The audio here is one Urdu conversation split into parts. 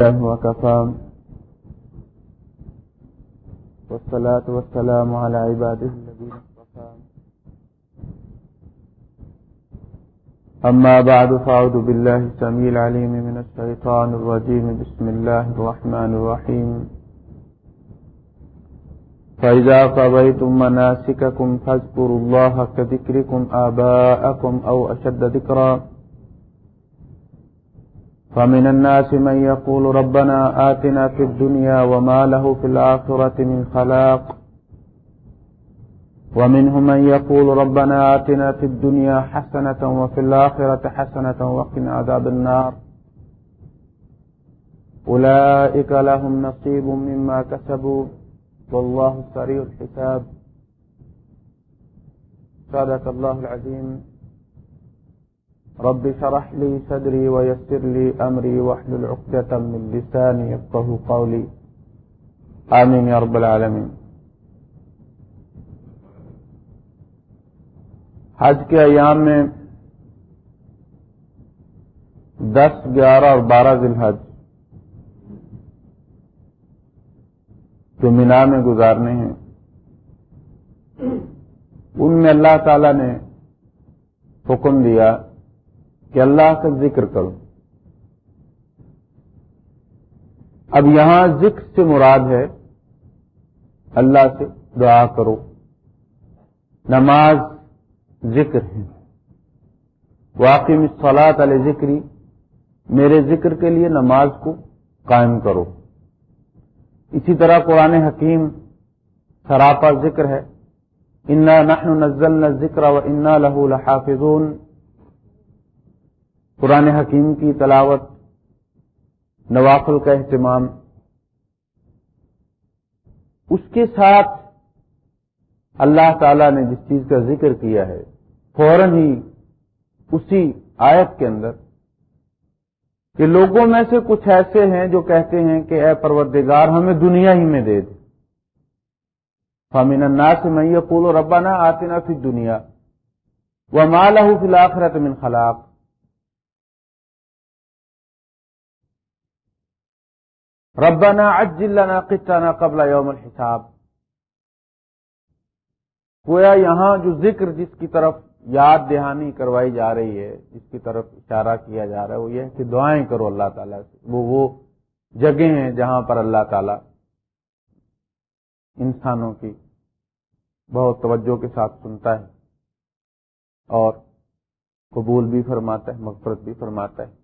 وكفى. والصلاة والسلام على عباده الذين اصطفى. أما بعد، فأعوذ بالله السميع العليم من الشيطان الرجيم. بسم الله الرحمن الرحيم. فإذا قضيتم مناسككم فاذكروا الله كذكركم آباءكم أو أشد ذكرا. فمن الناس من يقول ربنا آتنا في الدنيا وما له في الآخرة من خلاق. ومنهم من يقول ربنا آتنا في الدنيا حسنة وفي الآخرة حسنة وقنا عذاب النار. أولئك لهم نصيب مما كسبوا. والله سريع الحساب. صدق الله العظيم. رب شرح لي صدري ويسر لي أمري واحلل عقدة من لساني يفقه قولي. آمين يا رب العالمين. حج کے ایام میں دس، گیارہ اور بارہ ذی الحج جو مینا میں گزارنے ہیں، ان میں اللہ تعالی نے حکم دیا کہ اللہ کا ذکر کرو۔ اب یہاں ذکر سے مراد ہے اللہ سے دعا کرو۔ نماز ذکر ہے۔ واقعی صلاحت علیہ ذکری، میرے ذکر کے لیے نماز کو قائم کرو۔ اسی طرح قرآن حکیم سراپا ذکر ہے۔ انا نحن نزلنا ذکر و انا لہو لحافظون۔ قرآن حکیم کی تلاوت نوافل کا اہتمام، اس کے ساتھ اللہ تعالی نے جس چیز کا ذکر کیا ہے، فوراً ہی اسی آیت کے اندر کہ لوگوں میں سے کچھ ایسے ہیں جو کہتے ہیں کہ اے پروردگار، ہمیں دنیا ہی میں دے دے۔ فامین الناس سے میں یہ پولو ربا نہ آتے نہ پھر دنیا وہ مالا فی الآخرت من خلاق۔ ربنا عجل لنا قطنا قبل یوم الحساب۔ گویا یہاں جو ذکر جس کی طرف یاد دہانی کروائی جا رہی ہے، جس کی طرف اشارہ کیا جا رہا ہے، وہ یہ کہ دعائیں کرو اللہ تعالیٰ سے۔ وہ وہ جگہ ہیں جہاں پر اللہ تعالیٰ انسانوں کی بہت توجہ کے ساتھ سنتا ہے اور قبول بھی فرماتا ہے، مغفرت بھی فرماتا ہے۔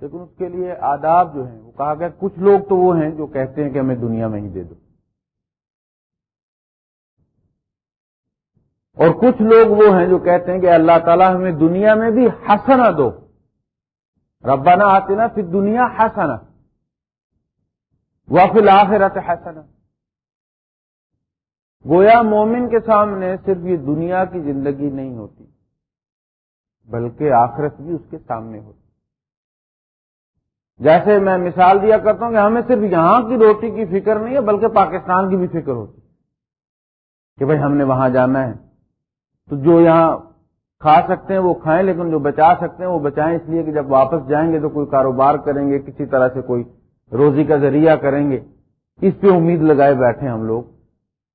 لیکن اس کے لیے آداب جو ہیں، وہ کہا گیا، کچھ لوگ تو وہ ہیں جو کہتے ہیں کہ ہمیں دنیا میں ہی دے دو۔ اور کچھ لوگ وہ ہیں جو کہتے ہیں کہ اللہ تعالیٰ ہمیں دنیا میں بھی ہسنا دو۔ ربانہ آتے نا پھر دنیا ہسنا وہ پھر آخرت حسنا گویا مومن کے سامنے صرف یہ دنیا کی زندگی نہیں ہوتی، بلکہ آخرت بھی اس کے سامنے ہوتی۔ جیسے میں مثال دیا کرتا ہوں کہ ہمیں صرف یہاں کی روٹی کی فکر نہیں ہے، بلکہ پاکستان کی بھی فکر ہوتی کہ بھائی ہم نے وہاں جانا ہے۔ تو جو یہاں کھا سکتے ہیں وہ کھائیں، لیکن جو بچا سکتے ہیں وہ بچائیں۔ اس لیے کہ جب واپس جائیں گے تو کوئی کاروبار کریں گے، کسی طرح سے کوئی روزی کا ذریعہ کریں گے۔ اس پہ امید لگائے بیٹھے ہم لوگ۔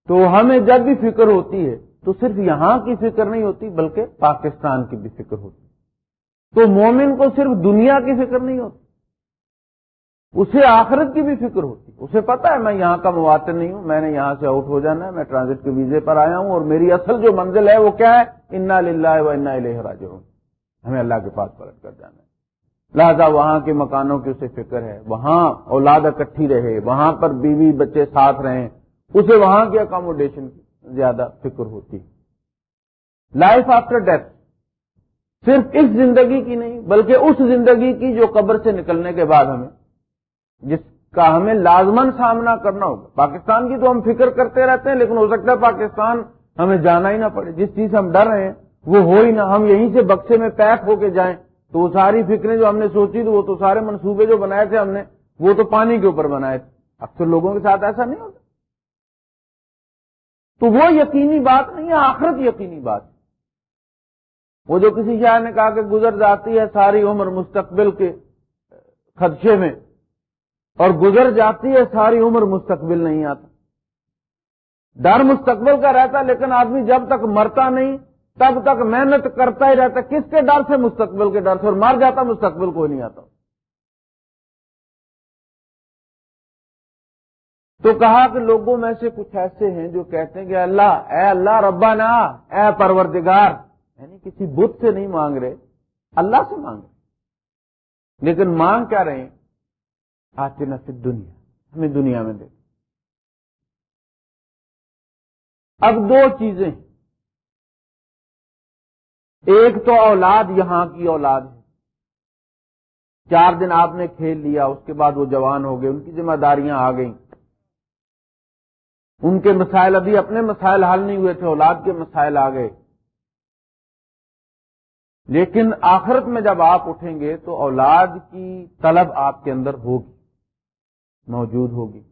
تو ہمیں جب بھی فکر ہوتی ہے، تو صرف یہاں کی فکر نہیں ہوتی، بلکہ پاکستان کی بھی فکر ہوتی تو مومن کو صرف دنیا کی فکر نہیں ہوتی۔ اسے آخرت کی بھی فکر ہوتی اسے پتا ہے میں یہاں کا مواطن نہیں ہوں، میں نے یہاں سے آؤٹ ہو جانا ہے، میں ٹرانزٹ کے ویزے پر آیا ہوں اور میری اصل جو منزل ہے وہ کیا ہے؟ انا للہ و انا لہ راج ہمیں اللہ کے پاس پلٹ کر جانا ہے۔ لہذا وہاں کے مکانوں کی اسے فکر ہے۔ وہاں اولاد اکٹھی رہے، وہاں پر بیوی بچے ساتھ رہیں، اسے وہاں کی اکاموڈیشن کی زیادہ فکر ہوتی لائف آفٹر ڈیتھ صرف اس زندگی کی نہیں، بلکہ اس زندگی کی جو قبر سے نکلنے کے بعد ہمیں جس کا ہمیں لازمن سامنا کرنا ہوگا۔ پاکستان کی تو ہم فکر کرتے رہتے ہیں، لیکن ہو سکتا ہے پاکستان ہمیں جانا ہی نہ پڑے۔ جس چیز سے ہم ڈر رہے ہیں، وہ ہو ہی نہ۔ ہم یہیں سے بکسے میں پیک ہو کے جائیں تو وہ ساری فکریں جو ہم نے سوچی تو وہ تو سارے منصوبے جو بنائے تھے ہم نے، وہ تو پانی کے اوپر بنائے تھے۔ اکثر لوگوں کے ساتھ ایسا نہیں ہوتا۔ تو وہ یقینی بات نہیں ہے، آخرت یقینی بات وہ جو کسی شاعر نے کہا کہ گزر جاتی ہے ساری عمر مستقبل کے خدشے میں اور گزر جاتی ہے ساری عمر مستقبل نہیں آتا۔ ڈر مستقبل کا رہتا لیکن آدمی جب تک مرتا نہیں، تب تک محنت کرتا ہی رہتا کس کے ڈر سے؟ مستقبل کے ڈر سے۔ اور مر جاتا، مستقبل کوئی نہیں آتا۔ تو کہا کہ لوگوں میں سے کچھ ایسے ہیں جو کہتے ہیں کہ اللہ، اے اللہ ربا نا اے پروردگار۔ یعنی کسی بت سے نہیں مانگ رہے، اللہ سے مانگ رہے۔ لیکن مانگ کیا رہے آتے نہ صرف دنیا ہمیں دنیا میں دیکھ اب دو چیزیں۔ ایک تو اولاد، یہاں کی اولاد ہے۔ چار دن آپ نے کھیل لیا، اس کے بعد وہ جوان ہو گئے، ان کی ذمہ داریاں آ گئیں۔ ان کے مسائل، ابھی اپنے مسائل حل نہیں ہوئے تھے، اولاد کے مسائل آ گئے۔ لیکن آخرت میں جب آپ اٹھیں گے تو اولاد کی طلب آپ کے اندر ہوگی۔ موجود ہوگی۔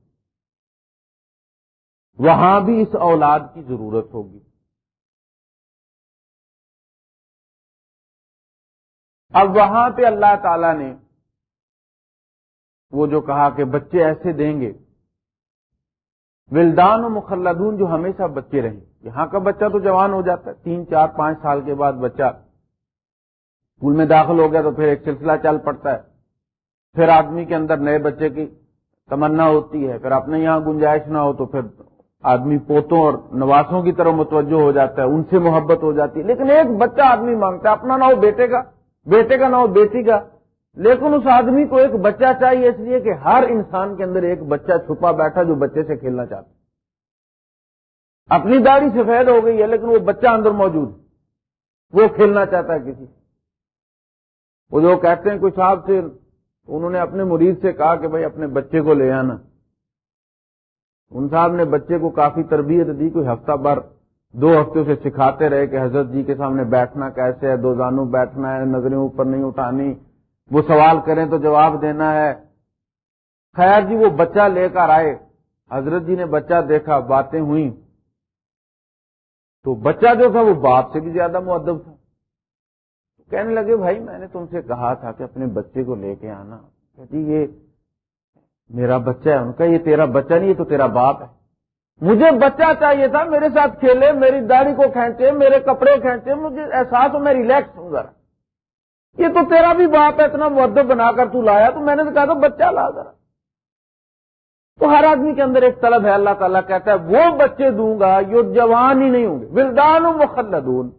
وہاں بھی اس اولاد کی ضرورت ہوگی۔ اب وہاں پہ اللہ تعالی نے وہ جو کہا کہ بچے ایسے دیں گے۔ ولدان و مخلدون جو ہمیشہ بچے رہیں۔ یہاں کا بچہ تو جوان ہو جاتا ہے۔ تین، چار، پانچ سال کے بعد بچہ اسکول میں داخل ہو گیا تو پھر ایک سلسلہ چل پڑتا ہے۔ پھر آدمی کے اندر نئے بچے کی تمنا ہوتی ہے۔ پھر اپنے یہاں گنجائش نہ ہو تو پھر آدمی پوتوں اور نواسوں کی طرف متوجہ ہو جاتا ہے، ان سے محبت ہو جاتی ہے۔ لیکن ایک بچہ آدمی مانگتا ہے، اپنا نہ ہو بیٹے کا بیٹے کا نہ ہو بیٹی کا۔ لیکن اس آدمی کو ایک بچہ چاہیے اس لیے کہ ہر انسان کے اندر ایک بچہ چھپا بیٹھا جو بچے سے کھیلنا چاہتا اپنی داڑھی سفید ہو گئی ہے، لیکن وہ بچہ اندر موجود وہ کھیلنا چاہتا ہے کسی وہ جو کہتے ہیں، کوئی صاحب سے انہوں نے اپنے مرید سے کہا کہ بھائی اپنے بچے کو لے آنا۔ ان صاحب نے بچے کو کافی تربیت دی، کوئی ہفتہ بھر، دو ہفتے سے سکھاتے رہے کہ حضرت جی کے سامنے بیٹھنا کیسے ہے، دو زانو بیٹھنا ہے، نظریں اوپر نہیں اٹھانی۔ وہ سوال کریں تو جواب دینا ہے۔ خیر جی وہ بچہ لے کر آئے۔ حضرت جی نے بچہ دیکھا، باتیں ہوئی تو بچہ جو تھا وہ باپ سے بھی زیادہ معدب تھا۔ کہنے لگے، بھائی، میں نے تم سے کہا تھا کہ اپنے بچے کو لے کے آنا. جی یہ میرا بچہ ہے، ان کا یہ تیرا بچہ نہیں یہ تو تیرا باپ ہے. مجھے بچہ چاہیے تھا، میرے ساتھ کھیلے، میری داڑھی کو کھینچے، میرے کپڑے کھینچے، مجھے احساس ہو، میں ریلیکس ہوں ذرا۔ یہ تو تیرا بھی باپ ہے، اتنا مدب بنا کر تو لایا، تو میں نے تو کہا تھا، بچہ لا ذرا۔ تو ہر آدمی کے اندر ایک طلب ہے، اللہ تعالیٰ کہتا ہے، وہ بچے دوں گا، جو جوان ہی نہیں ہوں گے۔ ولدان مخلدون۔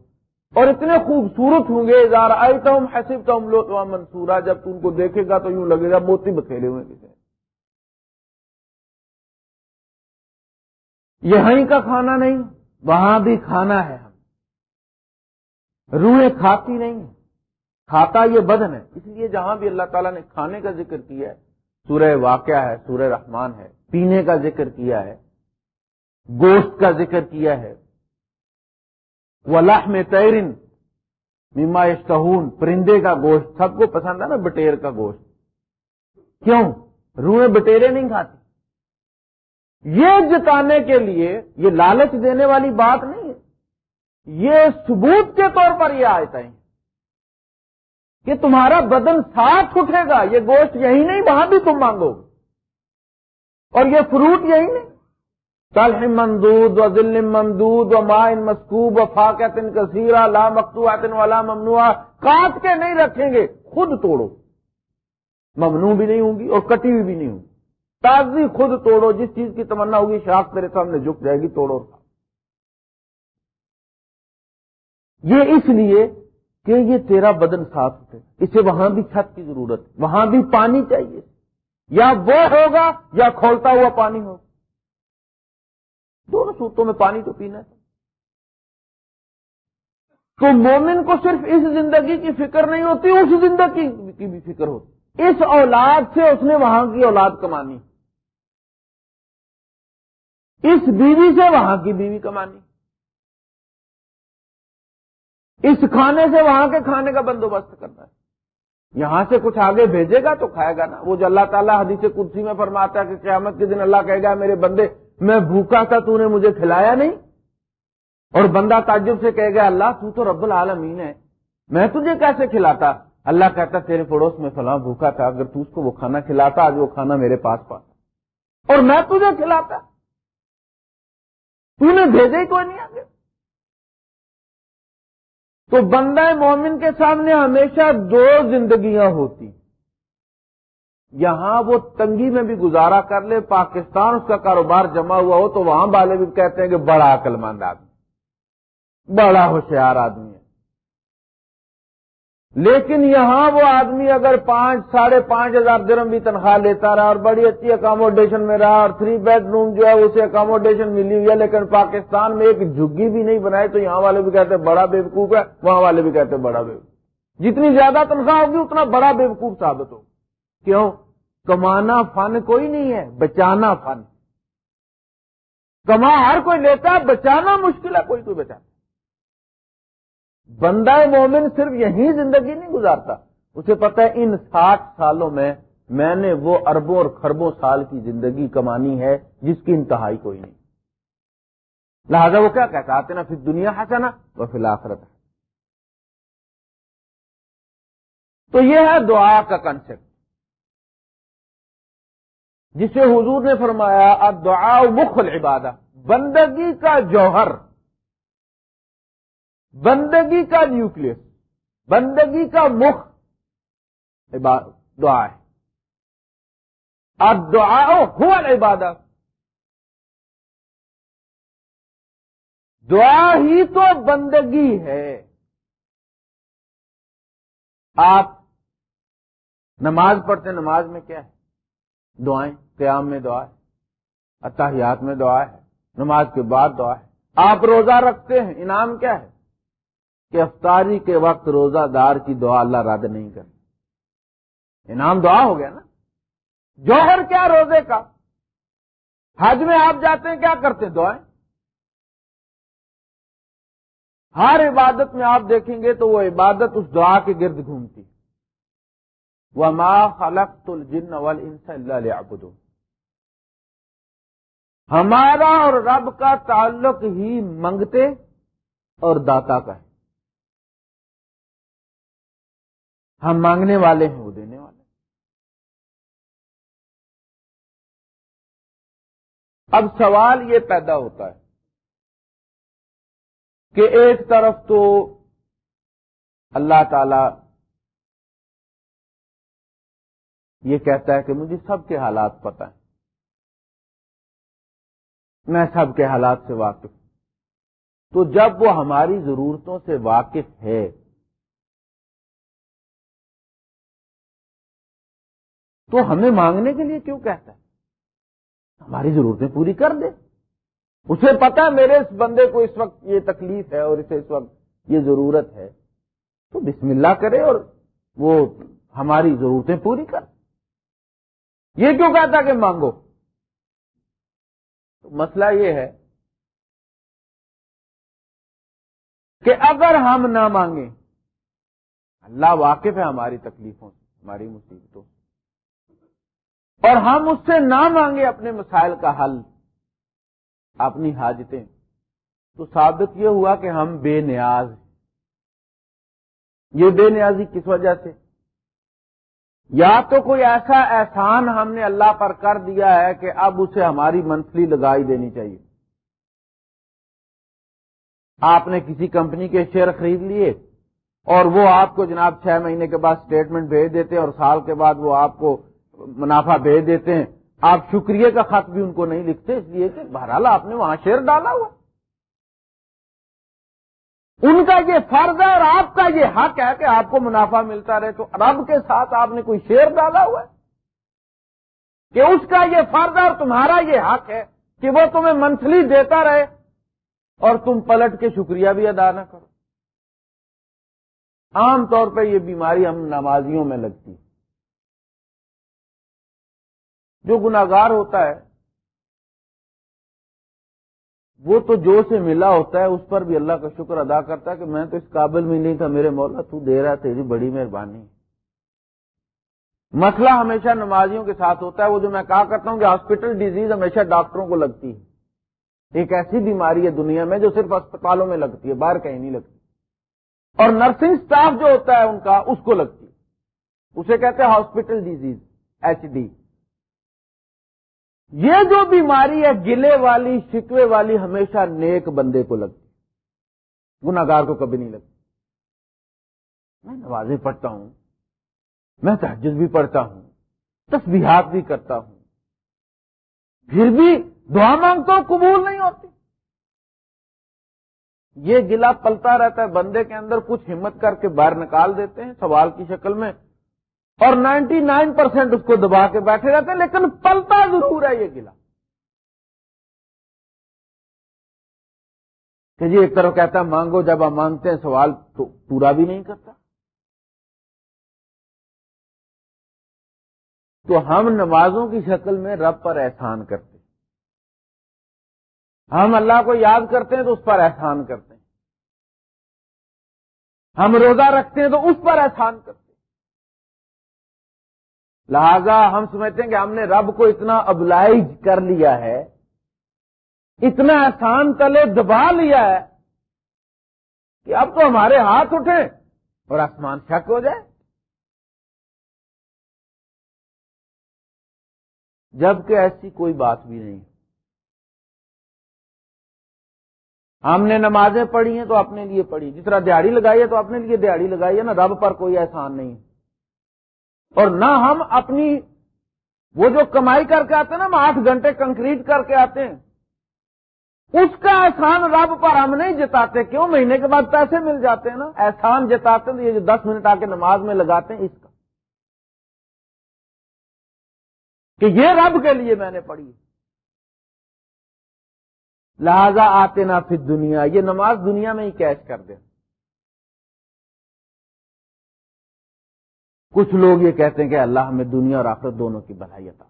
اور اتنے خوبصورت ہوں گے ادارہ آئیتا ہوں حسب ہم لو تو منصورہ جب تم کو دیکھے گا تو یوں لگے گا موتی بکھیرے ہوئے کسی یہیں کا کھانا نہیں، وہاں بھی کھانا ہے۔ ہم روحیں کھاتی نہیں، کھاتا یہ بدن ہے۔ اس لیے جہاں بھی اللہ تعالیٰ نے کھانے کا ذکر کیا ہے، سورہ واقعہ ہے، سورہ رحمان ہے۔ پینے کا ذکر کیا ہے، گوشت کا ذکر کیا ہے۔ ولاح میں تیرن میما اشتہون پرندے کا گوشت۔ سب کو پسند ہے نا بٹیر کا گوشت۔ کیوں؟ روحیں بٹیرے نہیں کھاتی یہ جتانے کے لیے یہ لالچ دینے والی بات نہیں ہے۔ یہ ثبوت کے طور پر یہ آئے ہیں۔ کہ تمہارا بدن ساتھ اٹھے گا، یہ گوشت یہی نہیں، وہاں بھی تم مانگو اور یہ فروٹ یہی نہیں۔ طلح ممدود و ذل ممدود و مائن مسکوب و فاقن کثیرہ، لا مختوطن والا ممنوع کاٹ کے نہیں رکھیں گے، خود توڑو۔ ممنوع بھی نہیں ہوں گی اور کٹی ہوئی بھی نہیں ہوگی تازی خود توڑو، جس چیز کی تمنا ہوگی، شاخ میرے سامنے جھک جائے گی، توڑو۔ یہ اس لیے کہ یہ تیرا بدن صاف ہوتے اسے وہاں بھی چھت کی ضرورت ہے، وہاں بھی پانی چاہیے۔ یا وہ ہوگا یا کھولتا ہوا پانی ہوگا۔ دونوں صورتوں میں پانی تو پینا ہے تو مومن کو صرف اس زندگی کی فکر نہیں ہوتی، اس زندگی کی بھی فکر ہوتی۔ اس اولاد سے اس نے وہاں کی اولاد کمانی۔ اس بیوی سے وہاں کی بیوی کمانی۔ اس کھانے سے وہاں کے کھانے کا بندوبست کرنا۔ ہے یہاں سے کچھ آگے بھیجے گا تو کھائے گا نا۔ وہ جو اللہ تعالیٰ حدیث کرسی میں فرماتا ہے کہ قیامت کے دن اللہ کہے گا، میرے بندے میں بھوکا تھا، تو نے مجھے کھلایا نہیں؟ اور بندہ تعجب سے کہے گا، اللہ، تو تو رب العالمین ہے۔ میں تجھے کیسے کھلاتا؟ اللہ کہتا، تیرے پڑوس میں فلاں بھوکا تھا، اگر تو اس کو وہ کھانا کھلاتا، آج وہ کھانا میرے پاس پاتا اور میں تجھے کھلاتا۔ تو نے بھیجے ہی کوئی نہیں آگے۔ تو بندہ مومن کے سامنے ہمیشہ دو زندگیاں ہوتی۔ یہاں وہ تنگی میں بھی گزارا کر لے، پاکستان اس کا کاروبار جمع ہوا ہو تو وہاں والے بھی کہتے ہیں کہ بڑا عقل مند آدمی بڑا ہوشیار آدمی ہے۔ لیکن یہاں وہ آدمی اگر پانچ، ساڑھے پانچ ہزار درم بھی تنخواہ لیتا رہا اور بڑی اچھی اکاموڈیشن میں رہا اور تھری بیڈ روم جو ہے اسے اکاموڈیشن ملی ہوئی ہے، لیکن پاکستان میں ایک جھگی بھی نہیں بنائی تو یہاں والے بھی کہتے ہیں بڑا بیوقوف ہے، وہاں والے بھی کہتے ہیں بڑا بیوقوف۔ جتنی زیادہ تنخواہ ہوگی، اتنا بڑا بیوقوف ثابت ہوگا۔ کیوں؟ کمانا فن کوئی نہیں ہے، بچانا فن۔ کما ہر کوئی لیتا ہے بچانا مشکل ہے، کوئی کوئی بچانا بندہ مومن صرف یہی زندگی نہیں گزارتا۔ اسے پتہ ہے، ان ساٹھ سالوں میں میں نے وہ اربوں اور خربوں سال کی زندگی کمانی ہے جس کی انتہائی کوئی نہیں۔ لہذا وہ کیا کہتا آتے نا، پھر دنیا حسنا وہ فی الآخرت ہے تو یہ ہے دعا کا کنسپٹ جسے حضور نے فرمایا اب دعا مخل عبادہ بندگی کا جوہر، بندگی کا نیوکلس بندگی کا مخ دعا ہے۔ دعا ہوا دعا ہی تو بندگی ہے۔ آپ نماز پڑھتے نماز میں کیا ہے؟ دعائیں، قیام میں دعا ہے اتحیات میں دعا ہے نماز کے بعد دعا ہے آپ روزہ رکھتے ہیں، انعام کیا ہے؟ کہ افطاری کے وقت روزہ دار کی دعا اللہ رد نہیں کرتی انعام دعا ہو گیا نا؟ جوہر کیا روزے کا؟ حج میں آپ جاتے ہیں، کیا کرتے ہیں دعائیں؟ ہر عبادت میں آپ دیکھیں گے تو وہ عبادت اس دعا کے گرد گھومتی۔ وہ ماں خلق الجن اول انس اللہ ہمارا اور رب کا تعلق ہی منگتے اور داتا کا ہے۔ ہم مانگنے والے ہیں، وہ دینے والے اب سوال یہ پیدا ہوتا ہے کہ ایک طرف تو اللہ تعالی یہ کہتا ہے کہ مجھے سب کے حالات پتہ ہیں۔ میں سب کے حالات سے واقف ہوں۔ تو جب وہ ہماری ضرورتوں سے واقف ہے، تو ہمیں مانگنے کے لیے کیوں کہتا ہے؟ ہماری ضرورتیں پوری کر دے۔ اسے پتا ہے میرے اس بندے کو اس وقت یہ تکلیف ہے اور اسے اس وقت یہ ضرورت ہے۔ تو بسم اللہ کرے اور وہ ہماری ضرورتیں پوری کر۔ یہ کیوں کہتا کہ مانگو؟ تو مسئلہ یہ ہے کہ اگر ہم نہ مانگیں، اللہ واقف ہے ہماری تکلیفوں سے، ہماری مصیبتوں سے۔ اور ہم اس سے نہ مانگے اپنے مسائل کا حل، اپنی حاجتیں، تو ثابت یہ ہوا کہ ہم بے نیاز ہیں۔ یہ بے نیازی کس وجہ سے؟ یا تو کوئی ایسا احسان ہم نے اللہ پر کر دیا ہے کہ اب اسے ہماری منتھلی لگائی دینی چاہیے۔ آپ نے کسی کمپنی کے شیئر خرید لیے اور وہ آپ کو جناب چھ مہینے کے بعد اسٹیٹمنٹ بھیج دیتے اور سال کے بعد وہ آپ کو منافع بھیج دیتے ہیں۔ آپ شکریہ کا خط بھی ان کو نہیں لکھتے، اس لیے کہ بہرحال آپ نے وہاں شیئر ڈالا ہوا۔ ان کا یہ فرض ہے اور آپ کا یہ حق ہے کہ آپ کو منافع ملتا رہے تو رب کے ساتھ آپ نے کوئی شیئر ڈالا ہوا ہے؟ کہ اس کا یہ فرض ہے اور تمہارا یہ حق ہے کہ وہ تمہیں منتھلی دیتا رہے اور تم پلٹ کے شکریہ بھی ادا نہ کرو۔ عام طور پہ یہ بیماری ہم نمازیوں میں لگتی۔ ہے جو گناگار ہوتا ہے وہ تو جو سے ملا ہوتا ہے اس پر بھی اللہ کا شکر ادا کرتا ہے کہ میں تو اس قابل میں نہیں تھا، میرے مولا تو دے رہا تیری بڑی مہربانی۔ مسئلہ ہمیشہ نمازیوں کے ساتھ ہوتا ہے، وہ جو میں کہا کرتا ہوں کہ ہاسپٹل ڈیزیز ہمیشہ ڈاکٹروں کو لگتی ہے۔ ایک ایسی بیماری ہے دنیا میں جو صرف اسپتالوں میں لگتی ہے، باہر کہیں نہیں لگتی۔ اور نرسنگ سٹاف جو ہوتا ہے ان کا، اس کو لگتی ہے۔ اسے کہتے ہیں ہاسپٹل ڈیزیز ایچ ڈی یہ جو بیماری ہے، گلے والی، شکوے والی ہمیشہ نیک بندے کو لگتی گناگار کو کبھی نہیں لگتی۔ میں نمازیں پڑھتا ہوں، میں تحجد بھی پڑھتا ہوں تصبیحات بھی کرتا ہوں۔ پھر بھی دعا مانگتا ہوں، قبول نہیں ہوتی۔ یہ گلا پلتا رہتا ہے، بندے کے اندر کچھ ہمت کر کے باہر نکال دیتے ہیں، سوال کی شکل میں اور نائنٹی نائن پرسینٹ اس کو دبا کے بیٹھے رہتے ہیں، لیکن پلتا ضرور ہے یہ گلا کہ جی ایک طرف کہتا ہے، مانگو جب آپ مانگتے ہیں، سوال تو پورا بھی نہیں کرتا۔ تو ہم نمازوں کی شکل میں رب پر احسان کرتے ہم اللہ کو یاد کرتے ہیں تو اس پر احسان کرتے ہیں۔ ہم روزہ رکھتے ہیں تو اس پر احسان کرتے ہیں۔ لہذا ہم سمجھتے ہیں کہ ہم نے رب کو اتنا ابلائز کر لیا ہے، اتنا احسان تلے دبا لیا ہے کہ اب تو ہمارے ہاتھ اٹھیں اور آسمان شک ہو جائے۔ جبکہ ایسی کوئی بات بھی نہیں۔ ہم نے نمازیں پڑھی ہیں تو اپنے لیے پڑھی، جس طرح دیہڑی لگائی ہے تو اپنے لیے دیہڑی لگائی ہے نا رب پر کوئی احسان نہیں۔ اور نہ ہم اپنی وہ جو کمائی کر کے آتے ہیں نا، ہم آٹھ گھنٹے کنکریٹ کر کے آتے ہیں، اس کا احسان رب پر ہم نہیں جتاتے، کیوں؟ مہینے کے بعد پیسے مل جاتے ہیں نا۔ احسان جتاتے ہیں تو یہ جو دس منٹ آ کے نماز میں لگاتے ہیں اس کا۔ کہ یہ رب کے لیے میں نے پڑھی۔ لہذا آتے نہ پھر دنیا یہ نماز دنیا میں ہی کیش کر دیں کچھ لوگ یہ کہتے ہیں کہ اللہ ہمیں دنیا اور آخرت دونوں کی بھلائی عطا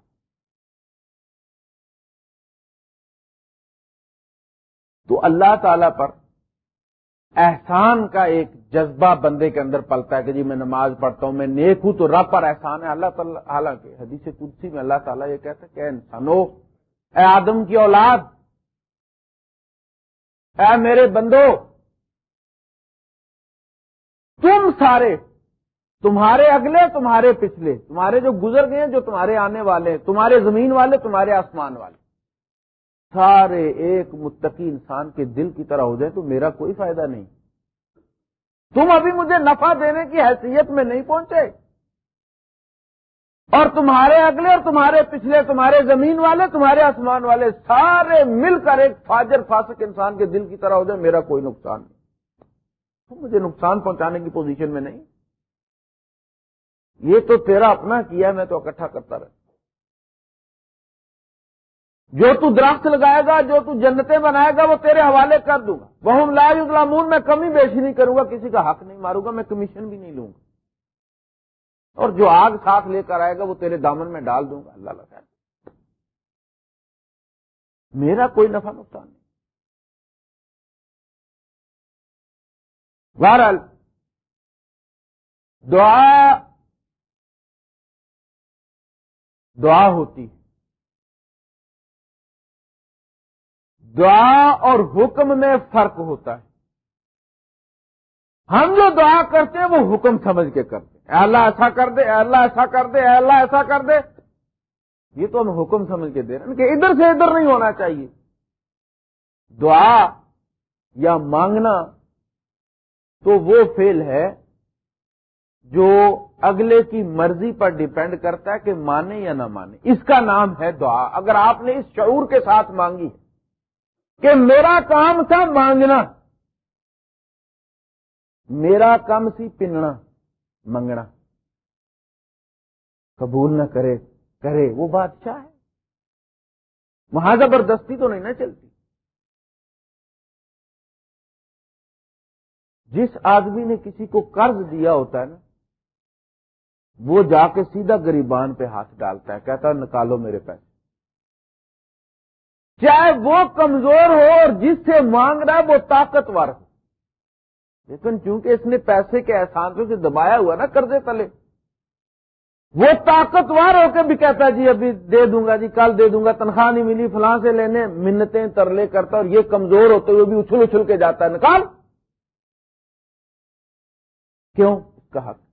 تو اللہ تعالی پر احسان کا ایک جذبہ بندے کے اندر پلتا ہے کہ جی میں نماز پڑھتا ہوں، میں نیک ہوں تو رب پر احسان ہے۔ اللہ تعالیٰ، حالانکہ حدیث کرسی میں اللہ تعالیٰ یہ کہتا ہے کہ انسانو اے آدم کی اولاد، اے میرے بندو، تم سارے تمہارے اگلے، تمہارے پچھلے، تمہارے جو گزر گئے جو تمہارے آنے والے تمہارے زمین والے، تمہارے آسمان والے۔ سارے ایک متقی انسان کے دل کی طرح ہو جائے تو میرا کوئی فائدہ نہیں۔ تم ابھی مجھے نفع دینے کی حیثیت میں نہیں پہنچے۔ اور تمہارے اگلے اور تمہارے پچھلے، تمہارے زمین والے، تمہارے آسمان والے سارے مل کر ایک فاجر، فاسق انسان کے دل کی طرح ہو جائے میرا کوئی نقصان نہیں۔ تم مجھے نقصان پہنچانے کی پوزیشن میں نہیں۔ یہ تو تیرا اپنا کیا میں تو اکٹھا کرتا رہتا جو تو درخت لگائے گا، جو تو جنتیں بنائے گا، وہ تیرے حوالے کر دوں گا۔ وہ لا غلامون میں کمی بیشی نہیں کروں گا، کسی کا حق نہیں ماروں گا، میں کمیشن بھی نہیں لوں گا۔ اور جو آگ ساتھ لے کر آئے گا، وہ تیرے دامن میں ڈال دوں گا۔ اللہ لگا میرا کوئی نفع نقصان نہیں۔ بہرحال، دعا دعا ہوتی دعا اور حکم میں فرق ہوتا ہے۔ ہم جو دعا کرتے ہیں وہ حکم سمجھ کے کرتے ہیں۔ اے اللہ ایسا کر دے، اے اللہ ایسا کر دے، اے اللہ ایسا کر دے۔ یہ تو ہم حکم سمجھ کے دے رہے ہیں۔ کہ ادھر سے ادھر نہیں ہونا چاہیے۔ دعا یا مانگنا تو وہ فیل ہے جو اگلے کی مرضی پر ڈیپینڈ کرتا ہے کہ مانے یا نہ مانے۔ اس کا نام ہے دعا۔ اگر آپ نے اس شعور کے ساتھ مانگی کہ میرا کام تھا مانگنا، میرا کام سی پننا، منگنا۔ قبول نہ کرے کرے۔ وہ بادشاہ ہے۔ وہاں زبردستی تو نہیں نہ چلتی۔ جس آدمی نے کسی کو قرض دیا ہوتا ہے نا وہ جا کے سیدھا گریبان پہ ہاتھ ڈالتا ہے، کہتا ہے، نکالو میرے پیسے۔ چاہے وہ کمزور ہو اور جس سے مانگ رہا ہے، وہ طاقتور ہو۔ لیکن چونکہ اس نے پیسے کے احساسوں سے دبایا ہوا نا قرضے تلے، وہ طاقتور ہو کے بھی کہتا ہے جی ابھی دے دوں گا جی کل دے دوں گا، تنخواہ نہیں ملی، فلاں سے لینے منتیں ترلے کرتا اور یہ کمزور ہوتے ہوئے بھی اچھل اچھل کے جاتا ہے، نکال۔ کیوں؟ اس کا حق۔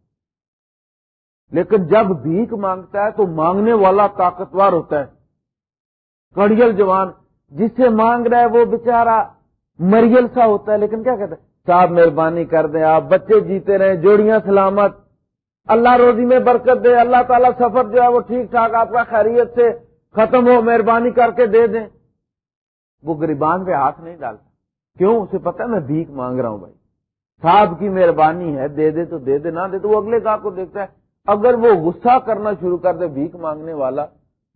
لیکن جب بھیک مانگتا ہے تو مانگنے والا طاقتور ہوتا ہے۔ کڑیل جوان جس سے مانگ رہا ہے وہ بےچارا مریل سا ہوتا ہے، لیکن کیا کہتا ہے؟ صاحب مہربانی کر دیں آپ، بچے جیتے رہے جوڑیاں سلامت۔ اللہ روزی میں برکت دے، اللہ تعالیٰ سفر جو ہے وہ ٹھیک ٹھاک، آپ کا خیریت سے ختم ہو، مہربانی کر کے دے دیں۔ وہ گریبان پہ ہاتھ نہیں ڈالتا۔ کیوں؟ اسے پتا میں بھیک مانگ رہا ہوں بھائی۔ صاحب کی مہربانی ہے، دے دے تو دے دے، نہ دے تو وہ اگلے گاہ کو دیکھتا ہے۔ اگر وہ غصہ کرنا شروع کر دے بھیک مانگنے والا،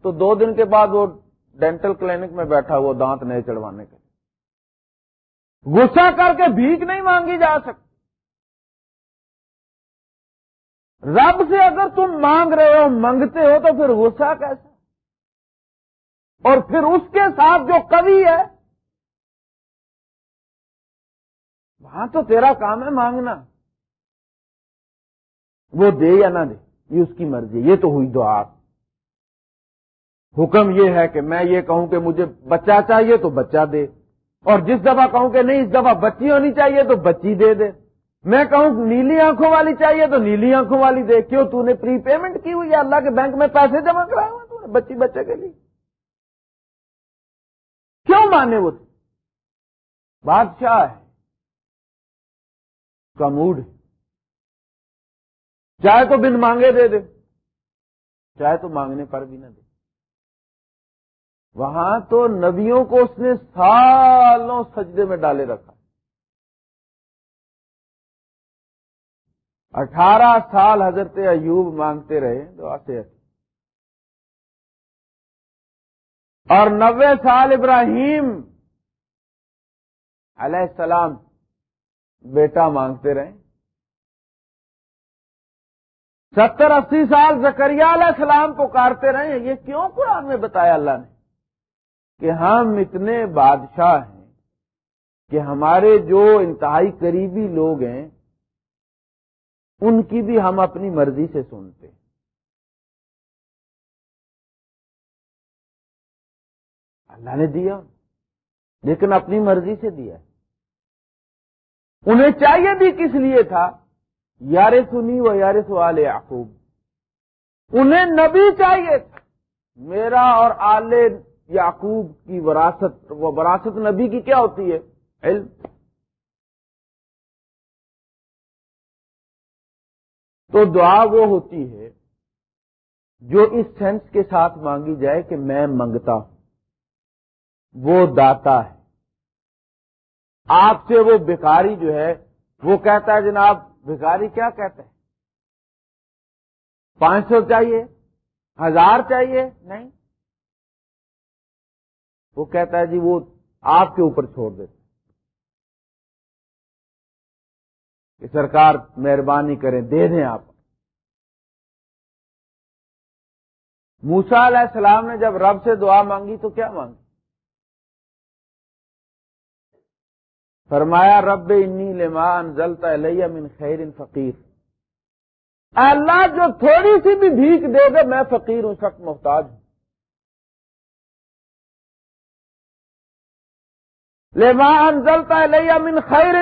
تو دو دن کے بعد وہ ڈینٹل کلینک میں بیٹھا وہ دانت نہیں چڑھوانے کے غصہ کر کے بھیک نہیں مانگی جا سکتی۔ رب سے اگر تم مانگ رہے ہو، مانگتے ہو، تو پھر غصہ کیسا اور پھر اس کے ساتھ جو کبھی ہے، وہاں تو تیرا کام ہے مانگنا۔ وہ دے یا نہ دے، یہ اس کی مرضی یہ تو ہوئی دعا۔ حکم یہ ہے کہ میں یہ کہوں کہ مجھے بچہ چاہیے تو بچہ دے، اور جس دفعہ کہوں کہ نہیں، اس دفعہ بچی ہونی چاہیے تو بچی دے دے۔ میں کہوں نیلی آنکھوں والی چاہیے تو نیلی آنکھوں والی دے۔ کیوں؟ تو نے پری پیمنٹ کی ہوئی ہے، اللہ کے بینک میں پیسے جمع کرائے ہوئے بچی بچے کے لیے۔ کیوں مانے وہ؟ بادشاہ ہے، کا موڈ ہے۔ چاہے تو بن مانگے دے دے، چاہے تو مانگنے پر بھی نہ دے۔ وہاں تو نبیوں کو اس نے سالوں سجدے میں ڈالے رکھا۔ اٹھارہ سال حضرت ایوب مانگتے رہے، دعا سے اور نوے سال ابراہیم علیہ السلام بیٹا مانگتے رہے۔ ستر اسی سال زکریہ علیہ السلام پکارتے رہے یہ کیوں قرآن میں بتایا اللہ نے؟ کہ ہم اتنے بادشاہ ہیں کہ ہمارے جو انتہائی قریبی لوگ ہیں، ان کی بھی ہم اپنی مرضی سے سنتے اللہ نے دیا، لیکن اپنی مرضی سے دیا انہیں چاہیے بھی کس لیے تھا؟ یار سنی و یار سوال یعقوب۔ انہیں نبی چاہیے تھا۔ میرا اور آل یعقوب کی وراثت، وہ وراثت نبی کی کیا ہوتی ہے؟ علم۔ تو دعا وہ ہوتی ہے جو اس سینس کے ساتھ مانگی جائے کہ میں منگتا ہوں۔ وہ داتا ہے۔ آپ سے وہ بھکاری جو ہے، وہ کہتا ہے جناب بھکاری کیا کہتے ہیں؟ پانچ سو چاہیے، ہزار چاہیے؟ نہیں۔ وہ کہتا ہے جی وہ آپ کے اوپر چھوڑ دیتے کہ سرکار مہربانی کریں دے دیں آپ۔ موسا علیہ السلام نے جب رب سے دعا مانگی تو کیا مانگی؟ فرمایا، رب انی لما انزلتا الیہ من خیر فقیر۔ اللہ جو تھوڑی سی بھی بھیک دے گا، میں فقیر ہوں سخت محتاج ہوں۔ لما انزلتا الیہ من خیر،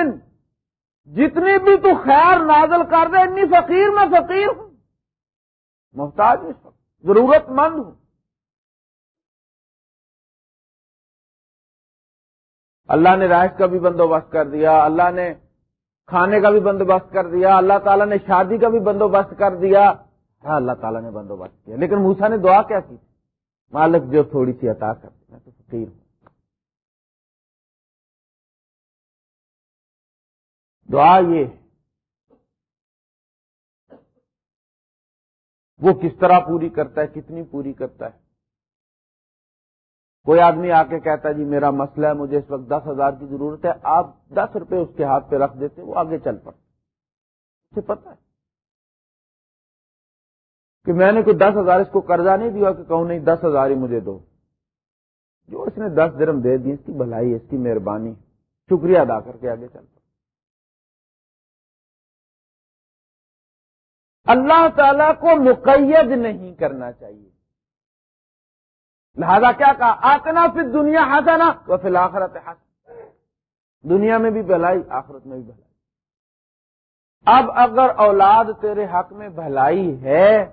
جتنی بھی تو خیر نازل کر دے، انی فقیر، میں فقیر ہوں۔ محتاج ہوں ضرورت مند ہوں۔ اللہ نے رائش کا بھی بندوبست کر دیا، اللہ نے کھانے کا بھی بندوبست کر دیا، اللہ تعالیٰ نے شادی کا بھی بندوبست کر دیا۔ ہاں اللہ تعالیٰ نے بندوبست کیا۔ لیکن موسا نے دعا کیا کی مالک جو تھوڑی سی عطا کر میں تو فقیر ہوں۔ دعا یہ، وہ کس طرح پوری کرتا ہے، کتنی پوری کرتا ہے؟ کوئی آدمی آ کے کہتا ہے جی میرا مسئلہ ہے، مجھے اس وقت دس ہزار کی ضرورت ہے، آپ دس روپے اس کے ہاتھ پہ رکھ دیتے، وہ آگے چل پڑتے اسے پتا ہے کہ میں نے کوئی دس ہزار اس کو قرضہ نہیں دیا کہ کہوں نہیں، دس ہزار ہی مجھے دو۔ جو اس نے دس درم دے دی، اس کی بھلائی، اس کی مہربانی۔ شکریہ ادا کر کے آگے چل پڑتے اللہ تعالی کو مقید نہیں کرنا چاہیے۔ لہذا کیا کہا؟ آتنا پھر دنیا ہاسانا تو پھر آخرت دنیا میں بھی بھلائی، آخرت میں بھی بھلائی. اب اگر اولاد تیرے حق میں بھلائی ہے،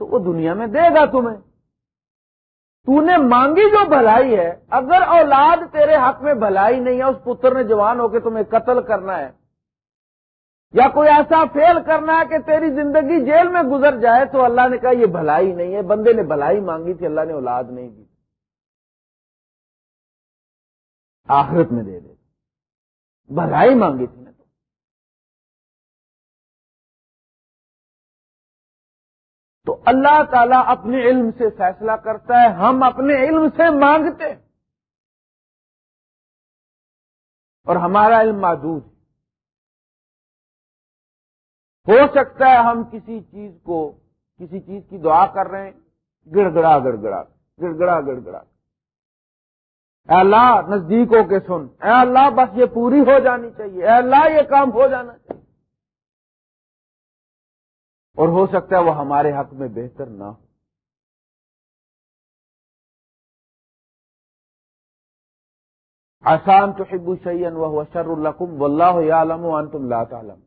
تو وہ دنیا میں دے گا تمہیں. تو نے مانگی جو بھلائی ہے، اگر اولاد تیرے حق میں بھلائی نہیں ہے، اس پتر نے جوان ہو کے تمہیں قتل کرنا ہے یا کوئی ایسا فیل کرنا ہے کہ تیری زندگی جیل میں گزر جائے تو اللہ نے کہا یہ بھلائی نہیں ہے، بندے نے بھلائی مانگی تھی، اللہ نے اولاد نہیں دی۔ آخرت میں دے دے۔ بھلائی مانگی تھی نا تو۔ اللہ تعالیٰ اپنے علم سے فیصلہ کرتا ہے، ہم اپنے علم سے مانگتے اور ہمارا علم محدود ہو سکتا ہے ہم کسی چیز کو، کسی چیز کی دعا کر رہے ہیں گڑ گڑا گڑ گڑا گڑ گڑا گڑ گڑا اے اللہ، نزدیک ہو کے سن۔ اے اللہ، بس یہ پوری ہو جانی چاہیے۔ اے اللہ، یہ کام ہو جانا چاہیے۔ اور ہو سکتا ہے وہ ہمارے حق میں بہتر نہ ہو۔ آسان تو حبو شعین وہ شر القم و اللہ عالم و تم لا تعلم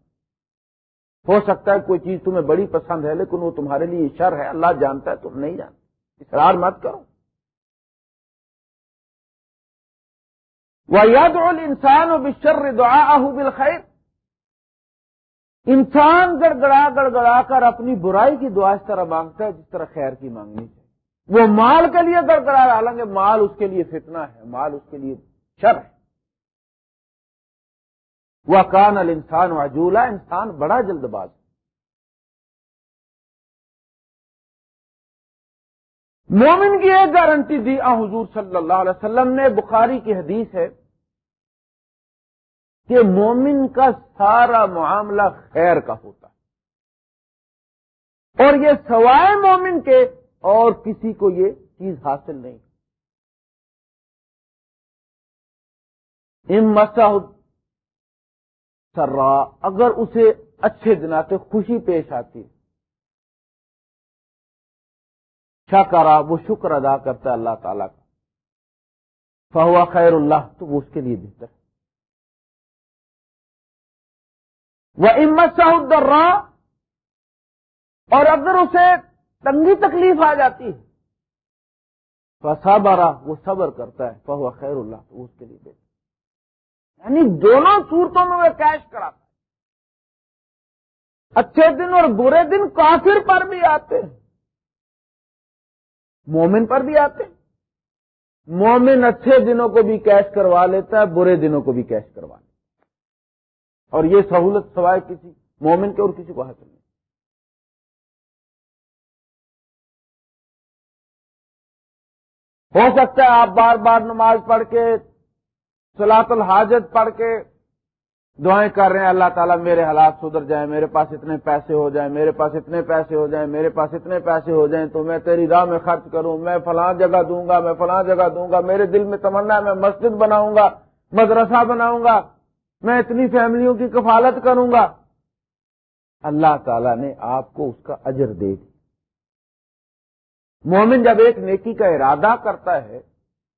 ہو سکتا ہے کوئی چیز تمہیں بڑی پسند ہے لیکن وہ تمہارے لیے شر ہے، اللہ جانتا ہے، تم نہیں جانتے۔ اصرار مت کرو۔ وہ یاد انسان و بشر دعا بالخیر انسان گڑ گڑا گڑ گڑا کر اپنی برائی کی دعا اس طرح مانگتا ہے جس طرح خیر کی مانگنی چاہیے۔ وہ مال کے لیے گڑ گڑا حالانکہ مال اس کے لیے فتنہ ہے، مال اس کے لیے شر ہے۔ وہ کان ال انسان انسان بڑا جلد باز۔ مومن کی ایک گارنٹی دی آ حضور صلی اللہ علیہ وسلم نے، بخاری کی حدیث ہے کہ مومن کا سارا معاملہ خیر کا ہوتا ہے۔ اور یہ سوائے مومن کے، اور کسی کو یہ چیز حاصل نہیں۔ سرا اگر اسے اچھے دن آتے خوشی پیش آتی۔ شکرا وہ شکر ادا کرتا ہے اللہ تعالی کا۔ فہوا خیر اللہ، تو وہ اس کے لیے بہتر ہے۔ وہ امت درا اور اگر اسے تنگی تکلیف آ جاتی ہے صبر وہ صبر کرتا ہے۔ فہو خیر اللہ، تو اس کے لیے بہتر یعنی دونوں صورتوں میں وہ کیش کراتا ہے اچھے دن اور برے دن کافر پر بھی آتے ہیں۔ مومن پر بھی آتے ہیں۔ مومن اچھے دنوں کو بھی کیش کروا لیتا ہے، برے دنوں کو بھی کیش کروا لیتا ہے۔ اور یہ سہولت سوائے کسی مومن کے اور کسی کو حاصل نہیں۔ ہو سکتا ہے آپ بار بار نماز پڑھ کے سلاط الحاجت پڑھ کے دعائیں کر رہے ہیں، اللہ تعالیٰ میرے حالات سدھر جائیں، میرے پاس اتنے پیسے ہو جائیں، میرے پاس اتنے پیسے ہو جائیں، میرے پاس اتنے پیسے ہو جائیں تو میں تیری راہ میں خرچ کروں، میں فلاں جگہ دوں گا، میں فلاں جگہ دوں گا، میرے دل میں تمنا ہے، میں مسجد بناؤں گا، مدرسہ بناؤں گا، میں اتنی فیملیوں کی کفالت کروں گا۔ اللہ تعالیٰ نے آپ کو اس کا اجر دے دی مومن جب ایک نیکی کا ارادہ کرتا ہے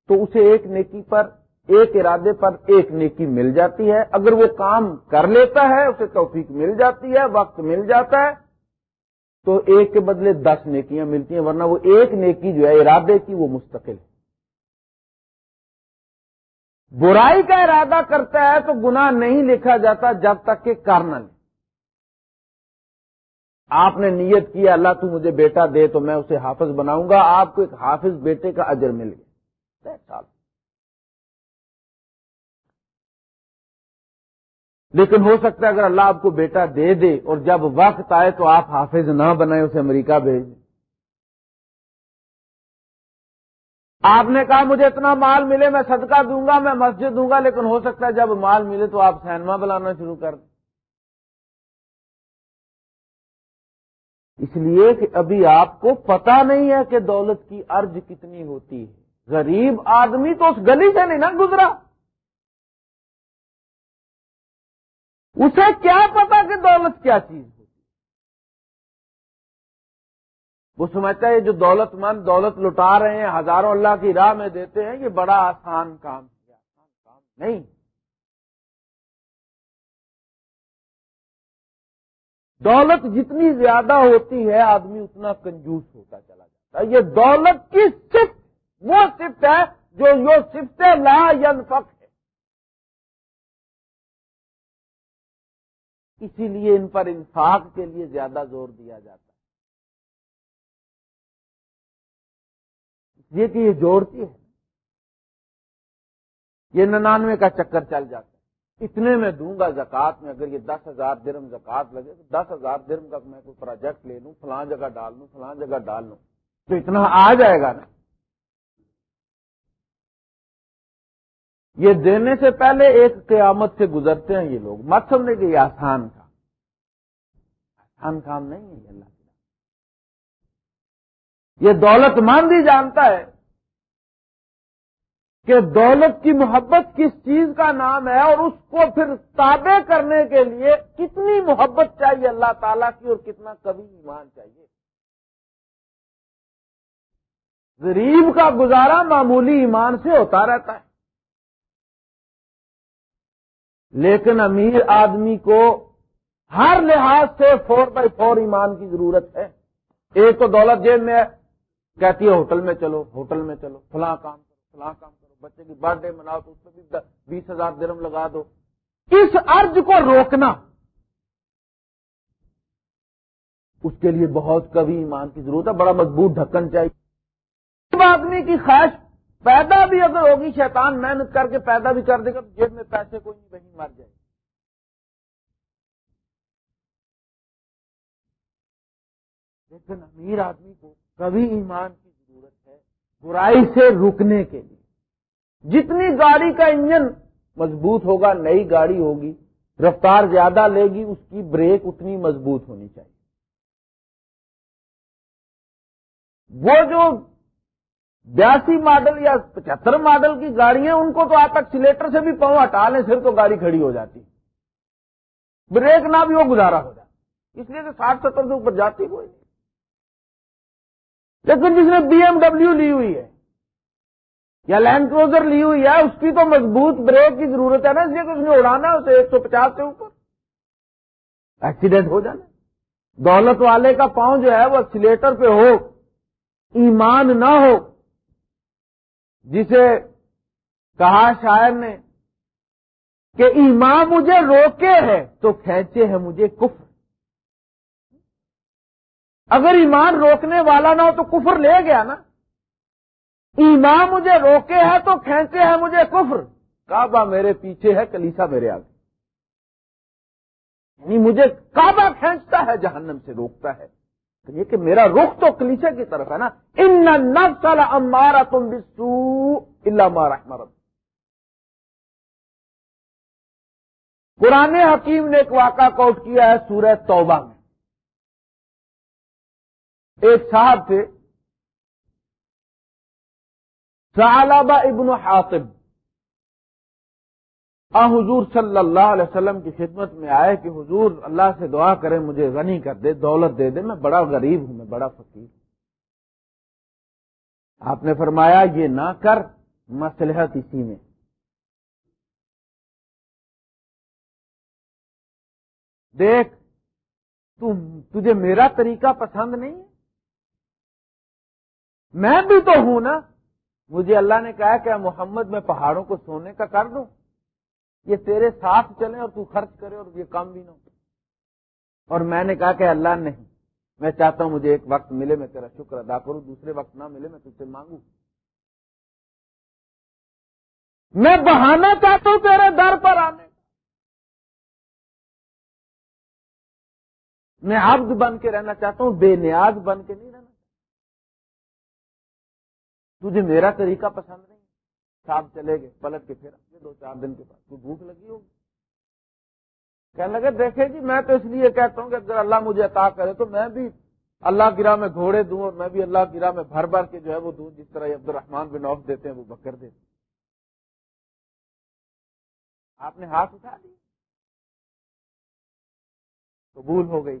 تو اسے ایک نیکی پر ایک ارادے پر ایک نیکی مل جاتی ہے۔ اگر وہ کام کر لیتا ہے، اسے توفیق مل جاتی ہے، وقت مل جاتا ہے، تو ایک کے بدلے دس نیکیاں ملتی ہیں، ورنہ وہ ایک نیکی جو ہے، ارادے کی وہ مستقل۔ ہے برائی کا ارادہ کرتا ہے تو گناہ نہیں لکھا جاتا جب تک کہ کرنا لے۔ آپ نے نیت کیا اللہ تو مجھے بیٹا دے تو میں اسے حافظ بناؤں گا، آپ کو ایک حافظ بیٹے کا اجر مل گیا۔ لیکن ہو سکتا ہے اگر اللہ آپ کو بیٹا دے دے اور جب وقت آئے تو آپ حافظ نہ بنائیں اسے امریکہ بھیج دیں۔ آپ نے کہا مجھے اتنا مال ملے میں صدقہ دوں گا، میں مسجد دوں گا، لیکن ہو سکتا ہے جب مال ملے تو آپ سینما بلانا شروع کر دیں۔ اس لیے کہ ابھی آپ کو پتا نہیں ہے کہ دولت کی ارج کتنی ہوتی ہے۔ غریب آدمی تو اس گلی سے نہیں نا گزرا۔ اسے کیا پتا کہ دولت کیا چیز ہوتی وہ سمجھتا ہے جو دولت مند دولت لٹا رہے ہیں، ہزاروں اللہ کی راہ میں دیتے ہیں، یہ بڑا آسان کام آسان کام نہیں۔ دولت جتنی زیادہ ہوتی ہے، آدمی اتنا کنجوس ہوتا چلا جاتا ہے۔ یہ دولت کی صفت، وہ صفت ہے جو یہ صفت لا ینفق اسی لیے ان پر انفاق کے لیے زیادہ زور دیا جاتا ہے۔ یہ کہ یہ جوڑتی ہے۔ یہ ننانوے کا چکر چل جاتا ہے۔ اتنے میں دوں گا زکات میں، اگر یہ دس ہزار درم زکات لگے تو دس ہزار درم کا میں کوئی پروجیکٹ لے لوں، فلاں جگہ ڈال لوں، فلاں جگہ ڈال لوں۔ تو اتنا آ جائے گا نا۔ یہ دینے سے پہلے ایک قیامت سے گزرتے ہیں یہ لوگ۔ مت سمجھے کہ یہ آسان کام آسان کام نہیں ہے یہ اللہ یہ دولت مند ہی جانتا ہے کہ دولت کی محبت کس چیز کا نام ہے اور اس کو پھر تابع کرنے کے لیے کتنی محبت چاہیے اللہ تعالیٰ کی اور کتنا کبھی ایمان چاہیے۔ غریب کا گزارا معمولی ایمان سے ہوتا رہتا ہے۔ لیکن امیر آدمی کو ہر لحاظ سے فور بائی فور ایمان کی ضرورت ہے۔ ایک تو دولت جیب میں ہے، کہتی ہے ہوٹل میں چلو، ہوٹل میں چلو، فلاں کام کرو، فلاں کام کرو، بچے کی برتھ ڈے مناؤ تو اس میں بھی بیس ہزار درم لگا دو۔ اس ارج کو روکنا۔ اس کے لیے بہت کبھی ایمان کی ضرورت ہے، بڑا مضبوط ڈھکن چاہیے۔ آدمی کی خواہش پیدا بھی اگر ہوگی شیطان محنت کر کے پیدا بھی کر دے گا تو جیب میں پیسے کوئی نہیں، وہیں مر جائے لیکن امیر آدمی کو کبھی ایمان کی ضرورت ہے برائی سے رکنے کے لیے۔ جتنی گاڑی کا انجن مضبوط ہوگا، نئی گاڑی ہوگی، رفتار زیادہ لے گی، اس کی بریک اتنی مضبوط ہونی چاہیے۔ وہ جو بیاسی ماڈل یا پچہتر ماڈل کی گاڑیاں ان کو تو آپ ایکسیلیٹر سے بھی پاؤں ہٹا لیں پھر تو گاڑی کھڑی ہو جاتی بریک نہ بھی وہ گزارا ہو جاتا اس لیے کہ ساٹھ ستر سے اوپر جاتی کوئی۔ لیکن جس نے بی ایم ڈبلو لی ہوئی ہے یا لینڈ کروزر لی ہوئی ہے، اس کی تو مضبوط بریک کی ضرورت ہے نا، اس لیے کہ اس نے اڑانا ہے اسے ایک سو پچاس سے اوپر۔ ایکسیڈنٹ ہو جانا دولت والے کا پاؤں جو ہے وہ ایکسیلیٹر پہ ہو، ایمان نہ ہو۔ جسے کہا شاعر نے کہ ایمان مجھے روکے ہے تو کھینچے ہیں مجھے کفر۔ اگر ایمان روکنے والا نہ ہو تو کفر لے گیا نا۔ ایمان مجھے روکے ہے تو کھینچے ہیں مجھے کفر۔ کعبہ میرے پیچھے ہے، کلیسا میرے آگے۔ یعنی مجھے کعبہ کھینچتا ہے، جہنم سے روکتا ہے۔ یہ کہ میرا رخ تو کلیچے کی طرف ہے نا۔ ان نب سال امارا تم بسو اللہ مارا مرد قرآن حکیم نے ایک واقعہ کوٹ کیا ہے سورہ توبہ میں۔ ایک صاحب تھے۔ سالابہ ابن حاطب آ، حضور صلی اللہ علیہ وسلم کی خدمت میں آئے کہ حضور اللہ سے دعا کرے، مجھے غنی کر دے، دولت دے دے، میں بڑا غریب ہوں، میں بڑا فقیر آپ نے فرمایا، یہ نہ کر مسلحت اسی میں۔ دیکھ تجھے میرا طریقہ پسند نہیں ہے؟ میں بھی تو ہوں نا۔ مجھے اللہ نے کہا کہ محمد میں پہاڑوں کو سونے کا کر دوں۔ یہ تیرے ساتھ چلیں اور تو خرچ کرے اور یہ کام بھی نہ ہو۔ اور میں نے کہا کہ اللہ نہیں، میں چاہتا ہوں مجھے ایک وقت ملے، میں تیرا شکر ادا کروں، دوسرے وقت نہ ملے، میں تجھ سے مانگوں۔ میں بہانا چاہتا ہوں تیرے در پر آنے۔ میں عبد بن کے رہنا چاہتا ہوں، بے نیاز بن کے نہیں رہنا تجھے میرا طریقہ پسند نہیں؟ صاحب چلے گئے، پلٹ کے پھر آئے دو چار دن کے بعد۔ کوئی بھوک لگی ہوگی۔ کہنے لگے دیکھے جی میں تو اس لیے کہتا ہوں کہ اگر اللہ مجھے عطا کرے تو میں بھی اللہ کی راہ میں گھوڑے دوں اور میں بھی اللہ کی راہ میں بھر بھر کے جو ہے وہ دوں، جس طرح عبد الرحمان بن عوف دیتے ہیں، وہ بکر دیتے ہیں۔ آپ نے ہاتھ اٹھا دی قبول ہو گئی۔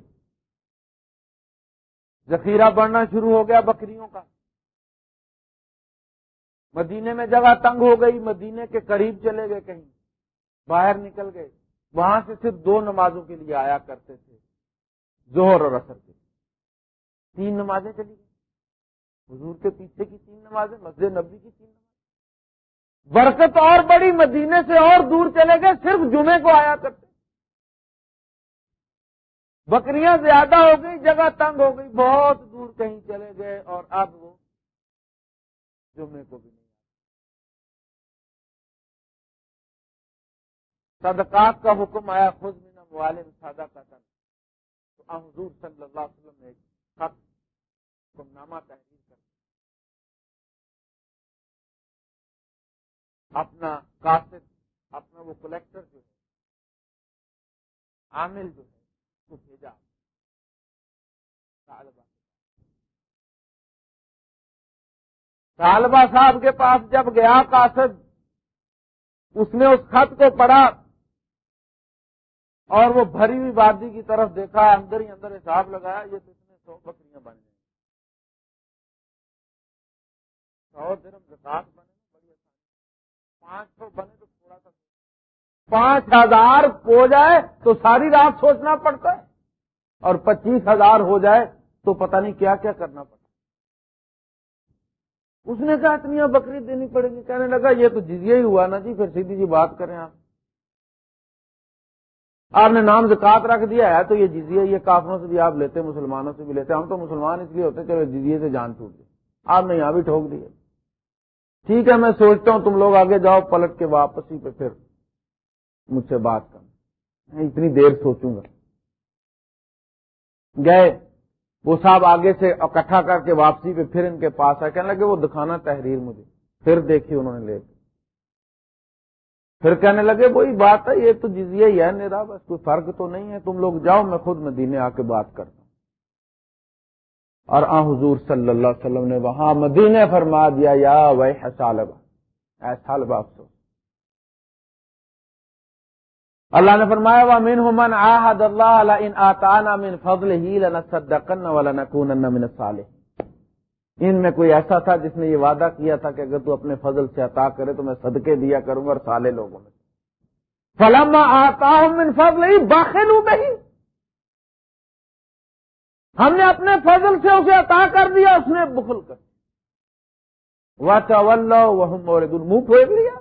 ذخیرہ بڑھنا شروع ہو گیا بکریوں کا۔ مدینے میں جگہ تنگ ہو گئی، مدینے کے قریب چلے گئے کہیں، باہر نکل گئے۔ وہاں سے صرف دو نمازوں کے لیے آیا کرتے تھے زہر اور اثر کے۔ تین نمازیں چلی گئی حضور کے پیچھے کی تین نمازیں، مسجد نبی کی تین نمازیں۔ برکت اور بڑی، مدینے سے اور دور چلے گئے، صرف جمعے کو آیا کرتے بکریاں زیادہ ہو گئی جگہ تنگ ہو گئی، بہت دور کہیں چلے گئے اور اب وہ جمعے کو بھی نہیں۔ صدقات کا حکم آیا، خود مینا والم سادہ کا۔ تن تو حضور صلی اللہ علیہ وسلم نے خط حکم نامہ تحریر کر اپنا کاسٹ اپنا وہ کلیکٹر جو ہے، عامل جو ہے، اس کو بھیجا۔ طالبہ۔ صاحب کے پاس جب گیا کاسد اس نے اس خط کو پڑھا۔ اور وہ بھری ہوئی وادی کی طرف دیکھا، اندر ہی اندر حساب لگایا، یہ تو سو بکریاں بن گئی سو درم زکات بنے، بڑی آسانی۔ پانچ سو بنے تو تھوڑا سا۔ پانچ ہزار ہو جائے تو ساری رات سوچنا پڑتا ہے۔ اور پچیس ہزار ہو جائے تو پتہ نہیں کیا کیا کرنا پڑتا اس نے کہا، اتنی بکری دینی پڑے گی۔ کہنے لگا، یہ تو جزیا ہی ہوا نا جی پھر سیدھی جی بات کریں آپ۔ آپ نے نام زکات رکھ دیا ہے تو یہ جزیا یہ کافروں سے بھی آپ لیتے، مسلمانوں سے بھی لیتے۔ ہم تو مسلمان اس لیے ہوتے چلو جزیے سے جان چھوٹ گئی۔ آپ نے یہاں بھی ٹھوک دیے ٹھیک ہے، میں سوچتا ہوں تم لوگ آگے جاؤ، پلٹ کے واپس ہی پہ پھر مجھ سے بات کرنا میں اتنی دیر سوچوں گا۔ گئے، وہ صاحب آگے سے اکٹھا کر کے واپسی پہ پھر ان کے پاس آئے۔ کہنے لگے، وہ دکھانا تحریر مجھے۔ پھر دیکھی انہوں نے لے کے۔ پھر کہنے لگے، وہی بات ہے، یہ تو جزیہ ہی ہے میرا، بس کوئی فرق تو نہیں ہے، تم لوگ جاؤ، میں خود مدینے آ کے بات کرتا ہوں۔ اور آ حضور صلی اللہ علیہ وسلم نے وہاں مدینے فرما دیا، یا وہ سالبا ایسا افسوس۔ اللہ نے فرمایا وا من من آحد اللہ ان آتانا من فضل ہی لنصدقن ولنکونن من الصالح ان میں کوئی ایسا تھا جس نے یہ وعدہ کیا تھا کہ اگر تو اپنے فضل سے عطا کرے تو میں صدقے دیا کروں گا اور سالے لوگوں میں فلما آتا ہوں من فضل ہی باخل نہیں ہم نے اپنے فضل سے اسے عطا کر دیا، اس نے بخل کر وہ چول وہ منہ پھیر لیا۔